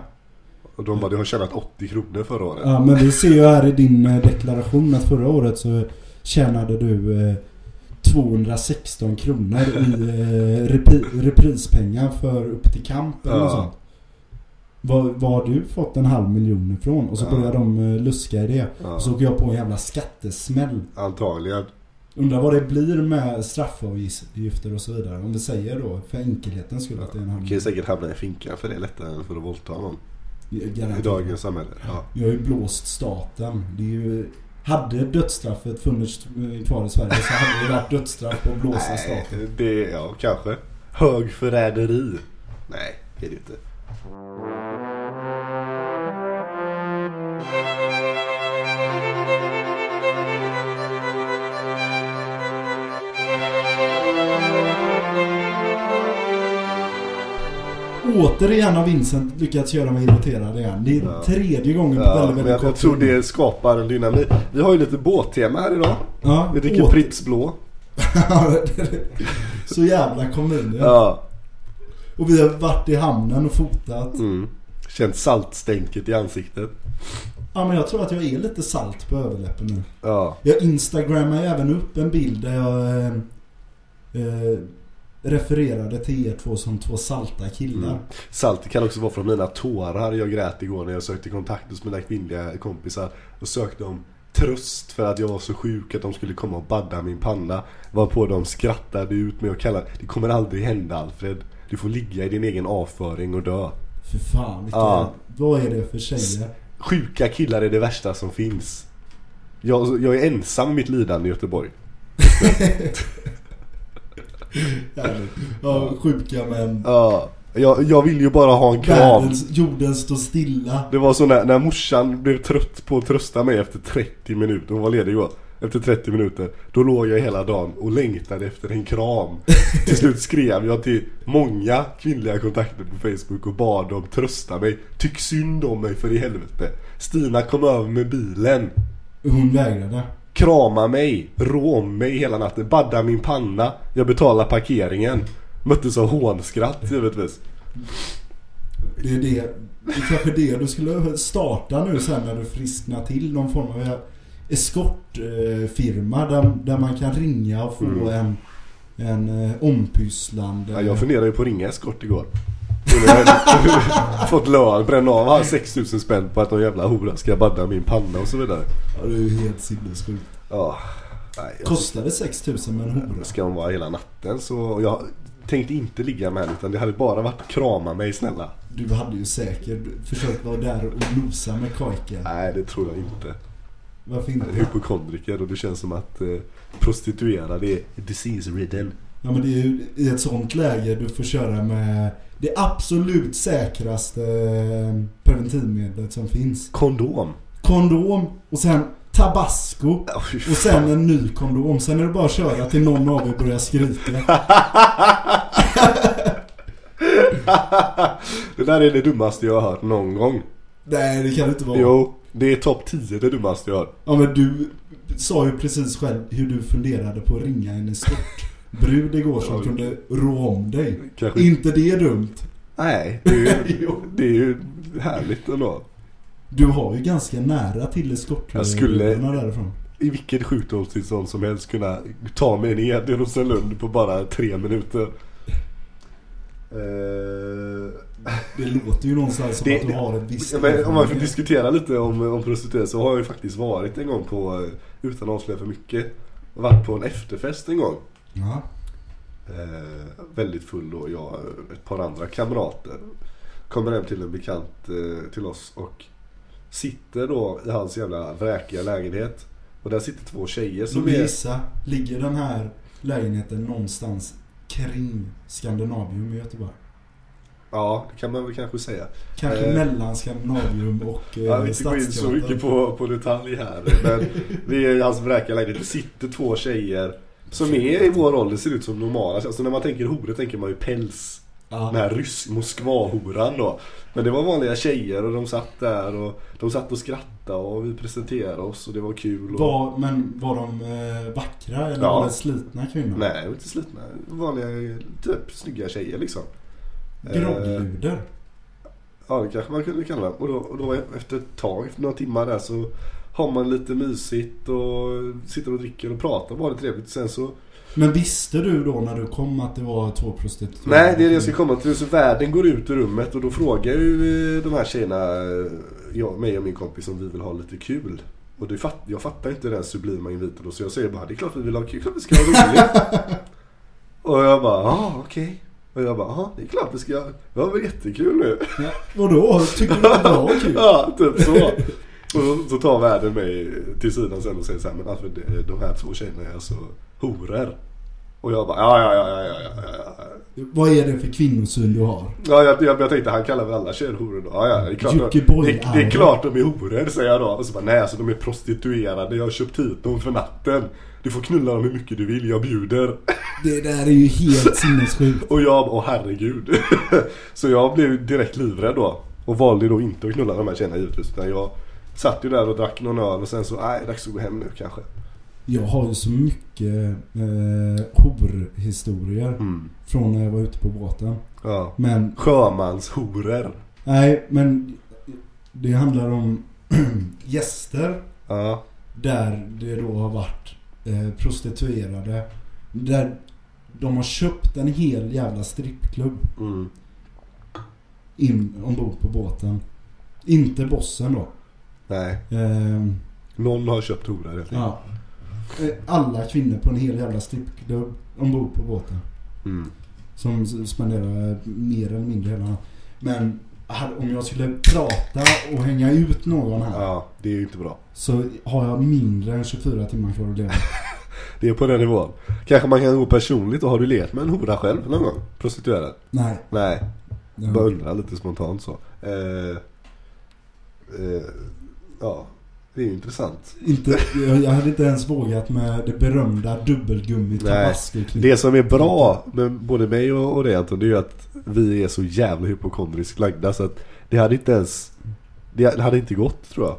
Och de bara, du har tjänat 80 kronor förra året. Ja men vi ser ju här i din eh, deklaration att förra året så tjänade du eh, 216 kronor i eh, repi- reprispengar för upp till kamp eller Ja. sånt. Var, var har du fått en halv miljon ifrån? Och så Ja. börjar de eh, luska i det. Ja, Och så åker jag på en jävla skattesmäll. Antagligen. Undrar vad det blir med straffavgifter och så vidare. Om vi säger då för enkelhetens skull att det är en halv Du kan ju säkert hamna i finkan för det är lättare än för att våldta någon. I Garanterat. dagens samhälle. Ja. Jag har ju blåst staten. Det är ju... Hade dödsstraffet funnits eh, kvar i Sverige så hade det varit dödsstraff på att blåsa staten. Det, ja kanske. Hög förräderi. Nej, det är det inte. Återigen har Vincent lyckats göra mig irriterad igen. Det är Ja. tredje gången på Ja, väldigt, väldigt jag, jag kort tror tid. det skapar en dynamik. Vi har ju lite båttema här idag. Ja, Vi dricker åter- Pripps blå. Så jävla kommun Ja. Och vi har varit i hamnen och fotat. Mm. Känt saltstänket i ansiktet. Ja men jag tror att jag är lite salt på överläppen nu. Ja. Jag instagrammar ju även upp en bild där jag eh, eh, refererade till er två som två salta killar. Mm. Saltet kan också vara från mina tårar jag grät igår när jag sökte kontakt hos mina kvinnliga kompisar och sökte om tröst för att jag var så sjuk att de skulle komma och badda min panna. Varpå de skrattade ut mig och kallade Det kommer aldrig hända Alfred. Du får ligga i din egen avföring och dö. För fan, vilka, Ja. vad är det för tjejer? Sjuka killar är det värsta som finns. Jag, jag är ensam i mitt lidande i Göteborg. Ja, sjuka män. Ja, jag, jag vill ju bara ha en kram. Världens, jorden står stilla. Det var så när, när morsan blev trött på att trösta mig efter 30 minuter, hon var ledig igår. Efter 30 minuter, då låg jag hela dagen och längtade efter en kram. Till slut skrev jag till många kvinnliga kontakter på Facebook och bad dem trösta mig. Tyck synd om mig för i helvete. Stina kom över med bilen. Hon vägrade. Krama mig, rå om mig hela natten, badda min panna. Jag betalar parkeringen. Möttes av hånskratt givetvis. Det är det. Det är kanske det du skulle starta nu sen när du frisknar till. Någon form av eskortfirma där, där man kan ringa och få Mm. en, en eh, ompysslande... Ja, jag funderade ju på att ringa eskort igår. Jag hade fått lön, bränna av här 6000 spänn på att någon jävla hora ska badda min panna och så vidare. Ja, det är ju helt sinnessjukt. Ja, nej. Jag Kostade 6000 med en hora? ska hon vara hela natten så jag tänkte inte ligga med henne utan det hade bara varit krama mig snälla. Du hade ju säkert försökt vara där och nosa med Kajka. Nej, det tror jag inte. Varför Jag är inte? hypokondriker och det känns som att eh, prostituerade är disease ridden. Ja men det är ju i ett sånt läge du får köra med det absolut säkraste eh, preventivmedlet som finns. Kondom. Kondom och sen tabasco. Fy Och sen en ny kondom. Sen är det bara att köra till någon av er börjar skrika. det där är det dummaste jag har hört någon gång. Nej det kan det inte vara. Jo, det är topp 10 det dummaste jag har. Ja men du sa ju precis själv hur du funderade på att ringa en eskortbrud igår som kunde rå om dig. Kanske Inte det dumt? Nej, det är, ju, det är ju härligt ändå. Du har ju ganska nära till Jag skulle- därifrån. I vilket sjukdomstillstånd som helst kunna ta mig ner till Rosenlund på bara tre minuter. Eh, Det låter ju någonstans som Det- att du har ett visst men om man får diskutera lite om, om prostituerade så har jag ju faktiskt varit en gång på, utan att avslöja för mycket, varit på en efterfest en gång. Ja. Eh, väldigt full då, jag och ett par andra kamrater. Kommer hem till en bekant eh, till oss och sitter då i hans jävla vräkiga lägenhet. Och där sitter två tjejer Så som vi är... gissa, ligger den här lägenheten någonstans kring Skandinavium i Göteborg? Ja, det kan man väl kanske säga. Kanske Eh. mellan Skandinavium och eh, Jag vill inte gå in så mycket på, på detalj här. Men vi är i hans vräkiga lägenhet. Det sitter två tjejer som är i vår ålder, ser ut som normala. Alltså när man tänker horor tänker man ju päls. Ja. Den här ryss, Moskva-horan då. Men det var vanliga tjejer och de satt där och de satt och skrattade och vi presenterade oss och det var kul. Och... Var, men var de eh, vackra eller Ja. var det slitna kvinnor? Nej, inte slitna. Vanliga, typ snygga tjejer liksom. Eh, Groggluder? Ja, det kanske man kunde kalla det. Och då, och då efter ett tag, efter några timmar där så har man lite mysigt och sitter och dricker och pratar bara trevligt. Sen så... Men visste du då när du kom att det var två prostituerade? Nej, det är det jag ska komma till. Så världen går ut ur rummet och då frågar ju eh, de här tjejerna, eh, jag, mig och min kompis om vi vill ha lite kul. Och det fatt, jag fattar inte den sublima inviten så jag säger bara det är klart vi vill ha kul, klart vi ska ha roligt. och jag bara, ja okej. Och jag bara, ja det är klart vi ska, det var väl jättekul nu. Ja, vadå? Tycker du att det var kul? Ja, typ så. Och så- så tar världen mig till sidan sen och säger så här, men alltså de- de här två tjejerna är alltså horor. Och jag bara, ja, ja, ja, ja, ja, ja. Vad är det för kvinnosyn du har? Ja, jag, jag, jag tänkte han kallar väl alla tjejer horor då. Ja, ja, det är klart, Jockiboi det, det är är- klart de är horor, säger jag då. Och så bara, nej alltså de är prostituerade, jag har köpt hit dem för natten. Du får knulla dem hur mycket du vill, jag bjuder. Det där är ju helt sinnessjukt. Och jag, åh herregud. så jag blev direkt livrädd då. Och valde då inte att knulla de här tjejerna givetvis. Utan jag satt ju där och drack någon öl och sen så, nej dags att gå hem nu kanske. Jag har ju så mycket eh, horhistorier Mm. från när jag var ute på båten. Ja. Men, Sjömanshoror. nej, men det handlar om gäster Ja. där det då har varit eh, prostituerade. Där de har köpt en hel jävla strippklubb Mm. in ombord på båten. Inte bossen då. Nej. Eh, Någon har köpt horor helt enkelt. ja. Eh, Alla kvinnor på en hel jävla strippklubb ombord på båten. Mm. Som spenderar mer eller mindre hela natten. Men om jag skulle prata och hänga ut någon här. Ja, det är ju inte bra. Så har jag mindre än 24 timmar kvar att leva. Det är på den nivån. Kanske man kan gå personligt och har du lekt med en hora själv någon gång? Prostituerad? Nej. Nej. Ja. Bara undrar lite spontant så. Eh, eh, ja, det är ju intressant. Inte, jag, hade inte ens vågat med det berömda dubbelgummi Nej, tabasco Det som är bra med både mig och, och dig Anton, det är ju att vi är så jävla hypokondriskt lagda så att det hade inte ens, det hade inte gått tror jag.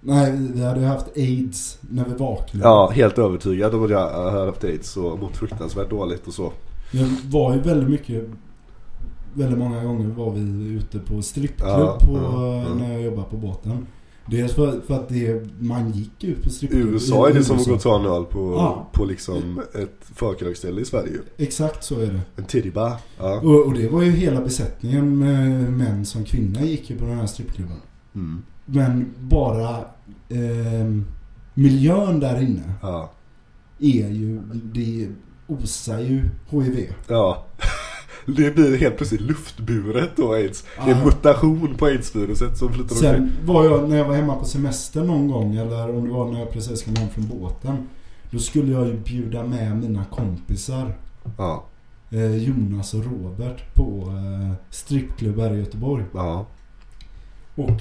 Nej, vi hade ju haft aids när vi vaknade. Ja, helt övertygad om att jag har haft aids och mått fruktansvärt dåligt och så. Jag var ju väldigt mycket Väldigt många gånger var vi ute på strippklubb Ja, ja, ja. när jag jobbade på båten. Dels för, för att det, man gick ut på I strippklubb. USA är det som att gå och ta en öl på, Ja. på liksom ett förkröksställe i Sverige. Exakt så är det. En tittybar. Ja. Och, och det var ju hela besättningen med män som kvinnor gick ju på den här strippklubben. Mm. Men bara ehm, miljön där inne Ja. är ju, det osar ju HIV. ja. Det blir helt plötsligt luftburet då aids. Det är en Ja. mutation på aidsviruset som omkring. Sen var jag, när jag var hemma på semester någon gång, eller om det var när jag precis kom hem från båten. Då skulle jag ju bjuda med mina kompisar, Ja. eh, Jonas och Robert, på eh, strippklubb här i Göteborg. Ja. Och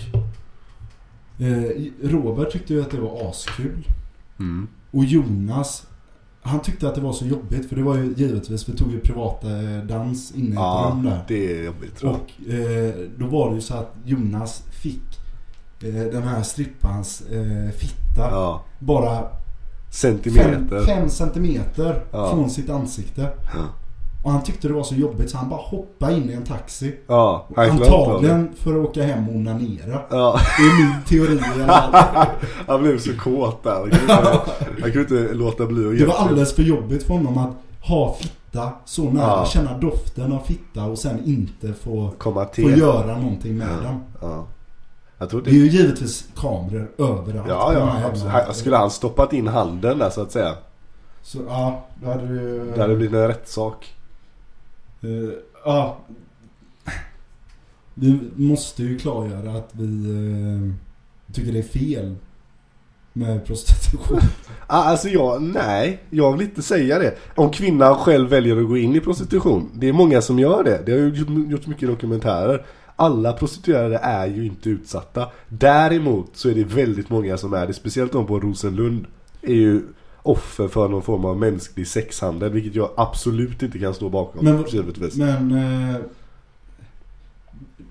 eh, Robert tyckte ju att det var askul. Mm. Och Jonas, han tyckte att det var så jobbigt, för det var ju givetvis, vi tog ju privata eh, dans inne i ett Ja, rum där. det är jobbigt tror jag. Och eh, då var det ju så att Jonas fick eh, den här strippans eh, fitta Ja. bara fem, Centimeter. fem centimeter Ja. från sitt ansikte. Ja. Och han tyckte det var så jobbigt så han bara hoppade in i en taxi. Ja, det. Antagligen för att åka hem och onanera. Ja, Det är min teori i alla fall. han blev så kåt där. Han kunde inte, han kunde inte låta bli att Det var alldeles för jobbigt för honom att ha fitta så nära, Ja. känna doften av fitta och sen inte få, komma få till. göra någonting med den. Ja. Tror Det är det. ju givetvis kameror överallt. Ja, här ja. Han- Skulle han stoppat in handen där så att säga. Så ja, då hade det ju... Det hade blivit en rättssak. Eh, ja. Vi måste ju klargöra att vi eh, tycker det är fel med prostitution. Ah, alltså jag, nej, jag vill inte säga det. Om kvinnan själv väljer att gå in i prostitution. Det är många som gör det. Det har ju gjorts mycket dokumentärer. Alla prostituerade är ju inte utsatta. Däremot så är det väldigt många som är det. Speciellt de på Rosenlund. Är ju offer för någon form av mänsklig sexhandel. Vilket jag absolut inte kan stå bakom. Men- givetvis. Men eh,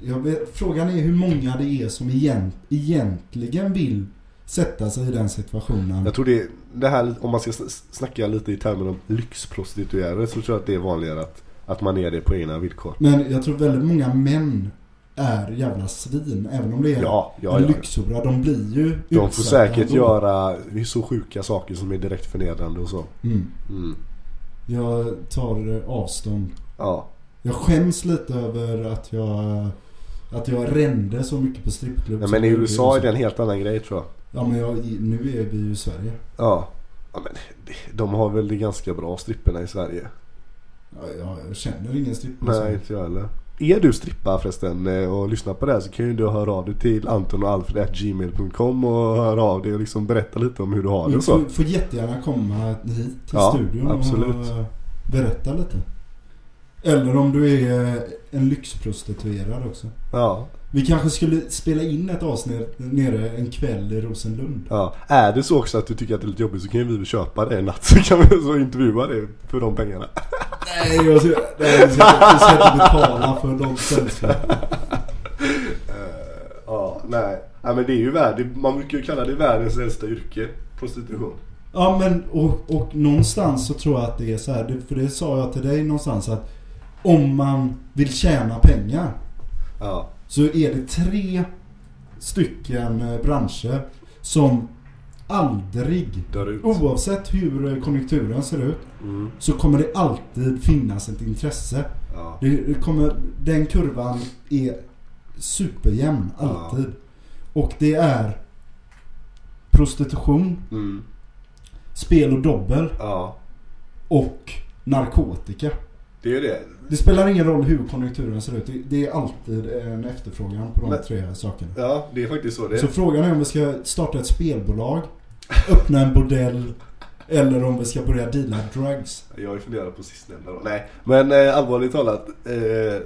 jag vet, frågan är hur många det är som egent, egentligen vill sätta sig i den situationen. Jag tror det, det här, om man ska sn- snacka lite i termer om lyxprostituerade så tror jag att det är vanligare att, att man är det på egna villkor. Men jag tror väldigt många män är jävla svin. Även om det är Ja, ja, en ja. lyxhora. De blir ju De får säkert då. göra så sjuka saker som är direkt förnedrande och så. Mm. Mm. Jag tar avstånd. Ja. Jag skäms lite över att jag att jag rände så mycket på strippklubb. ja men i USA är det en helt annan grej tror jag. Ja men jag, nu är vi ju i Sverige. Ja. ja men de har väl det ganska bra stripperna i Sverige. Ja, jag, känner ingen strippare. Nej, inte jag heller. Är du strippa förresten eh, och lyssnar på det här så kan ju du höra av dig till Anton och och höra av dig och liksom berätta lite om hur du har det Du och så. får, får jättegärna komma hit till Ja, studion absolut. och berätta lite. Eller om du är en lyxprostituerad också. Ja. Vi kanske skulle spela in ett avsnitt nere en kväll i Rosenlund. Ja, är det så också att du tycker att det är lite jobbigt så kan vi väl köpa det en natt så kan vi så intervjua det för de pengarna. Nej, jag ska, nej, jag ska, jag ska inte betala för de sällskap. Eh, ja, nej. Nej men det är ju värld, man brukar ju kalla det världens äldsta yrke, prostitution. Ja men och, och någonstans så tror jag att det är så här, för det sa jag till dig någonstans att om man vill tjäna pengar Ja, så är det tre stycken eh, branscher som aldrig, oavsett hur eh, konjunkturen ser ut, Mm, så kommer det alltid finnas ett intresse. ja. Det, kommer, den kurvan är superjämn Ja. alltid. Och det är prostitution, Mm, spel och dobbel ja. och narkotika. Det är det. Det spelar ingen roll hur konjunkturen ser ut. Det, är alltid en efterfrågan på de Men- tre sakerna. Ja, det är faktiskt så det är. Så frågan är om vi ska starta ett spelbolag, öppna en bordell eller om vi ska börja deala drugs. Jag har ju funderat på sistnämnda då. Nej, men eh, allvarligt talat. Eh,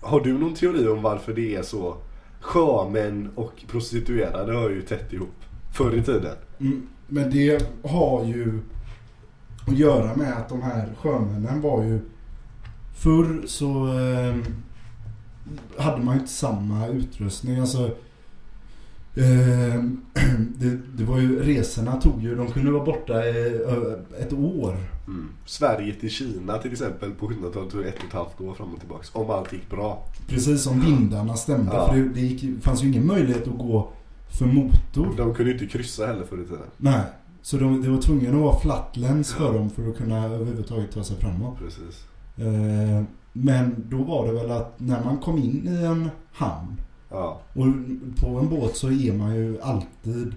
har du någon teori om varför det är så? Sjömän och prostituerade hör ju tätt ihop. Förr i tiden. Mm, men det har ju att göra med att de här sjömännen var ju Förr så eh, hade man ju inte samma utrustning. Alltså, eh, det, det var ju, resorna tog ju, de kunde vara borta ö, ett år. Mm. Sverige till Kina till exempel på 1700-talet tog ett och ett halvt år fram och tillbaks. Om allt gick bra. Precis som vindarna stämde. Ja. För det, det gick, fanns ju ingen möjlighet att gå för motor. De kunde ju inte kryssa heller förr i tiden. Nej. Så de, det var tvungen att vara flatlands för dem för att kunna överhuvudtaget ta sig framåt. Precis. Eh, men då var det väl att när man kom in i en hamn Ja. och på en båt så är man ju alltid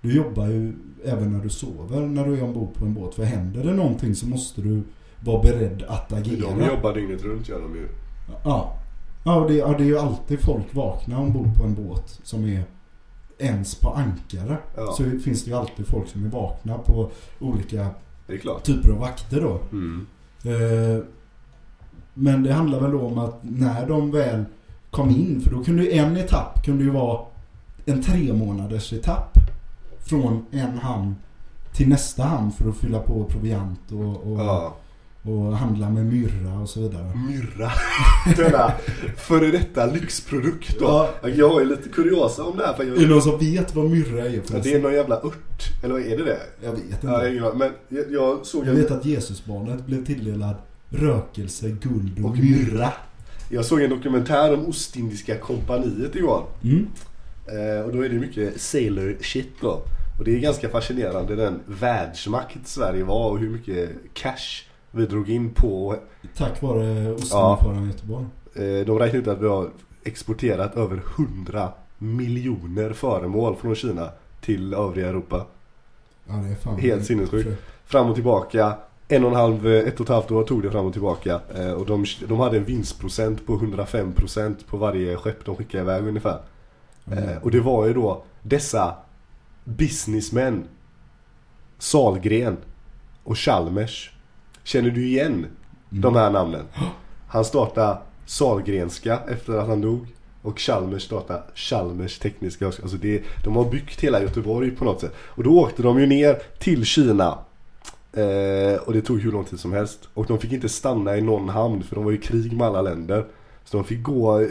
Du jobbar ju även när du sover när du är ombord på en båt. För händer det någonting så måste du vara beredd att agera. De jobbar dygnet runt gör de ju. Ja. Ja, och det, ja, det är ju alltid folk vakna ombord på en båt som är ens på ankare. Ja. Så finns det ju alltid folk som är vakna på olika typer av vakter då. Mm. Eh, Men det handlar väl då om att när de väl kom in, för då kunde ju en etapp kunde ju vara en tre månaders etapp. Från en hamn till nästa hamn för att fylla på proviant och, och, Ja. och handlar med myrra och så vidare. Myrra. Denna före detta lyxprodukt då. Ja. Jag ju lite kuriosa om det här. För Är det jag, någon som vet vad myrra är ja, det är någon jävla ört. Eller är det det? Jag vet inte. Ja, jag. Men jag, jag såg jag vet att Jesusbarnet blev tilldelad rökelse, guld och, och myrra. Jag såg en dokumentär om Ostindiska kompaniet igår. Mm. Eh, och då är det mycket sailor shit då. Och det är ganska fascinerande den världsmakt Sverige var och hur mycket cash vi drog in på. Tack vare Ostindiefararen Göteborg. Eh, de räknar ut att vi har exporterat över 100 miljoner föremål från Kina till övriga Europa. Ja, det är fan Helt sinnessjukt. Fram och tillbaka. En och en halv, eh, ett och ett halvt år tog det fram och tillbaka. Eh, och de, de hade en vinstprocent på 105% på varje skepp de skickade iväg ungefär. Mm. Eh, och det var ju då dessa businessmän Salgren och Chalmers. Känner du igen Mm. de här namnen? Han startade Salgrenska efter att han dog. Och Chalmers startade Chalmers tekniska högskola. Alltså det, de har byggt hela Göteborg på något sätt. Och då åkte de ju ner till Kina. Eh, och det tog hur lång tid som helst. Och de fick inte stanna i någon hamn för de var i krig med alla länder. Så de fick gå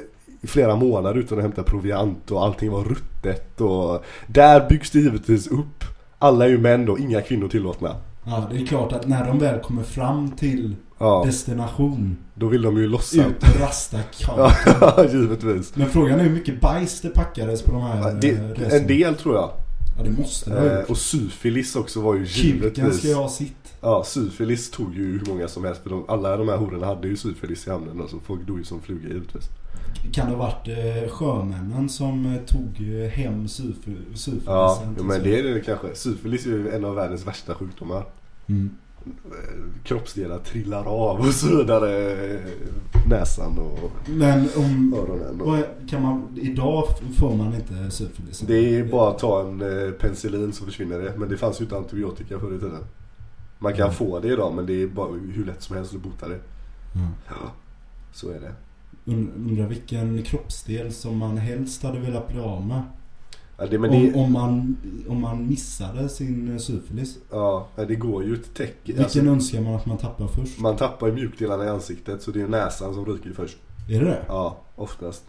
i flera månader utan att hämta proviant och allting var ruttet. Och där byggs det givetvis upp. Alla är ju män då, inga kvinnor tillåtna. Ja, det är klart att när de väl kommer fram till Ja, destination, då vill de ju lossa. ut och rasta kaos. Ja, givetvis. Men frågan är hur mycket bajs det packades på de här eh, det, resorna. en del tror jag. Ja, det måste det ha Eh, gjort. och syfilis också var ju Kuken givetvis. ska ju ha sitt. Ja, syfilis tog ju hur många som helst. För de, alla de här hororna hade ju syfilis i hamnen. Alltså folk dog ju som flugor givetvis. Kan det ha varit eh, sjömännen som eh, tog eh, hem syf- syfilisen? Ja, men det är det kanske. Syfilis är ju en av världens värsta sjukdomar. Mm. Kroppsdelar trillar av och så vidare. Näsan och Men om... öronen. Och. Är- kan man, idag får man inte syfilisen? Det är bara att ta en eh, penicillin så försvinner det. Men det fanns ju inte antibiotika förr i tiden. Man kan Mm. få det idag men det är bara hur lätt som helst att bota det. Ja. Ja, så är det. Und- Undrar vilken kroppsdel som man helst hade velat bli av med. Ja, det, om, det, om, man, om man missade sin eh, syfilis. ja, det går ju ett tecken. Vilken Alltså, önskar man att man tappar först? man tappar ju mjukdelarna i ansiktet så det är näsan som ryker först. Är det det? Ja, oftast.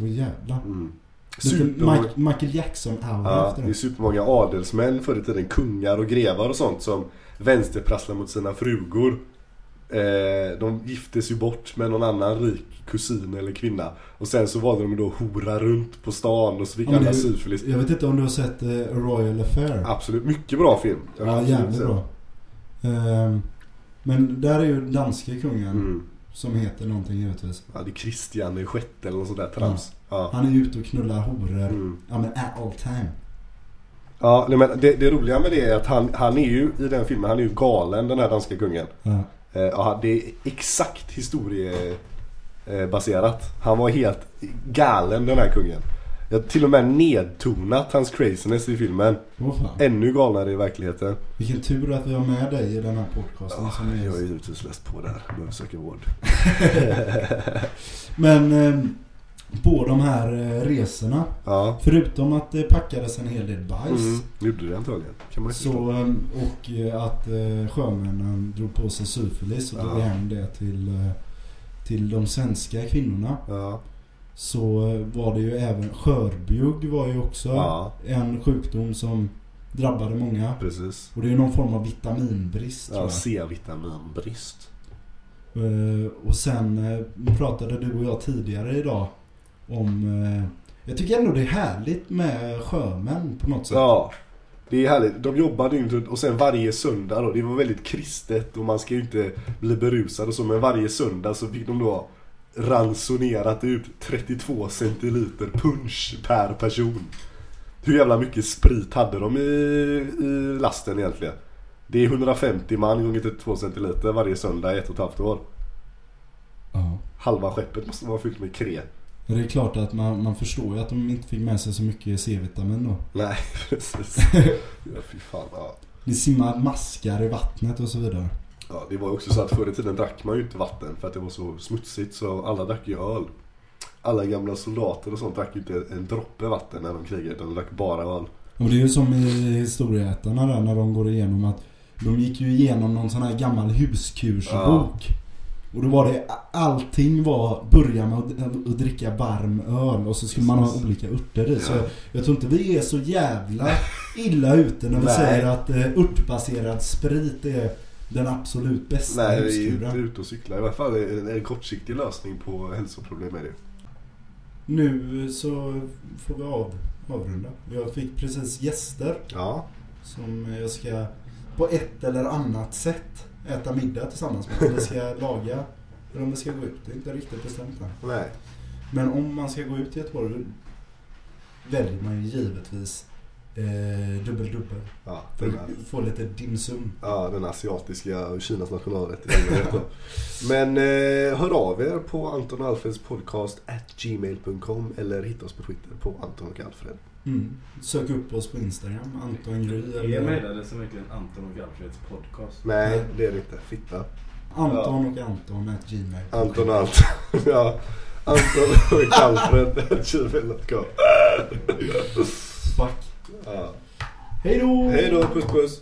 Åh jävlar. Mm. Supermånga, Mike, Michael Jackson-aura ja, efter det är det. supermånga adelsmän förr i tiden, kungar och grevar och sånt som vänsterprasslar mot sina frugor. Eh, de giftes ju bort med någon annan rik kusin eller kvinna. Och sen så valde de då hora runt på stan och så fick Ja, alla syfilis. Jag vet inte om du har sett eh, A Royal Affair? Absolut, mycket bra film. Jag Ja, jävligt bra. Ehm, men där är ju danske kungen Mm. som heter någonting givetvis. Ja, det är Christian den sjätte eller något sånt där trams. Ja. Han är ute och knullar horor. Mm. Ja men at all time. Ja, men det, det roliga med det är att han, han är ju i den filmen, han är ju galen den här danska kungen. Ja. Eh, ja, det är exakt historiebaserat. Han var helt galen den här kungen. Jag har till och med nedtonat hans craziness i filmen. Fan. Ännu galnare i verkligheten. Vilken tur att vi har med dig i den här podcasten. som är... jag har givetvis läst på där. Jag behöver söka vård. Men ehm, på de här eh, resorna. Ja. Förutom att det packades en hel del bajs. Mm, gjorde det antagligen. Kan man. Så, ehm, och eh, att eh, sjömännen drog på sig syfilis och Ja. tog hem det till, eh, till de svenska kvinnorna. Ja. Så eh, var det ju även skörbjugg var ju också ja, en sjukdom som drabbade många. precis. Och det är ju någon form av vitaminbrist Ja. C-vitaminbrist. Eh, och sen eh, pratade du och jag tidigare idag om... eh, jag tycker ändå det är härligt med sjömän på något sätt. Ja, det är härligt. De jobbar dygnet runt och sen varje söndag då. Det var väldigt kristet och man ska ju inte bli berusad och så. Men varje söndag så fick de då ransonerat ut 32 centiliter punch per person. Hur jävla mycket sprit hade de i, i lasten egentligen? Det är 150 man gånger 32 centiliter varje söndag i ett och ett halvt år. Ja. Halva skeppet måste vara fyllt med kre. Men det är klart att man, man förstår ju att de inte fick med sig så mycket C-vitamin då. Nej, precis. Ja, fy fan. Ja. Det simmar maskar i vattnet och så vidare. Ja, det var ju också så att förr i tiden drack man ju inte vatten för att det var så smutsigt så alla drack ju öl. Alla gamla soldater och sånt drack ju inte en droppe vatten när de krigade de drack bara öl. Och det är ju som i historieätarna där när de går igenom att De gick ju igenom någon sån här gammal huskursbok. Och då var det, allting var, börja med att, dricka varm öl och så skulle man ha olika örter i. Så Ja. jag, tror inte vi är så jävla illa ute när vi Nej. säger att eh, örtbaserad sprit är den absolut bästa Nej, vi är inte ute och cyklar. I alla fall en, en kortsiktig lösning på hälsoproblem är det. Nu så får vi av, avrunda. Jag fick precis gäster Ja. som jag ska på ett eller annat sätt äta middag tillsammans med. Om vi ska laga eller om vi ska gå ut. Det är inte riktigt bestämt än. Nej. Men om man ska gå ut i Göteborg väljer man ju givetvis eh, dubbel-dubbel. Ja, För denna, att få lite dim sum. ja, den asiatiska Kinas nationalrätt. Men eh, hör av er på Anton och Alfreds podcast at gmail.com eller hitta oss på Twitter på Anton och Alfred. Mm. Sök upp oss på Instagram, Anton Gry Er eller meddelande verkligen Anton och Alfreds podcast. Nej, det är det inte. Fitta. Anton och Anton at gmail. Anton och Anton. ja. Anton och Alfred at gmail.com. Fuck. Ja. Hej då! Hej då, puss puss!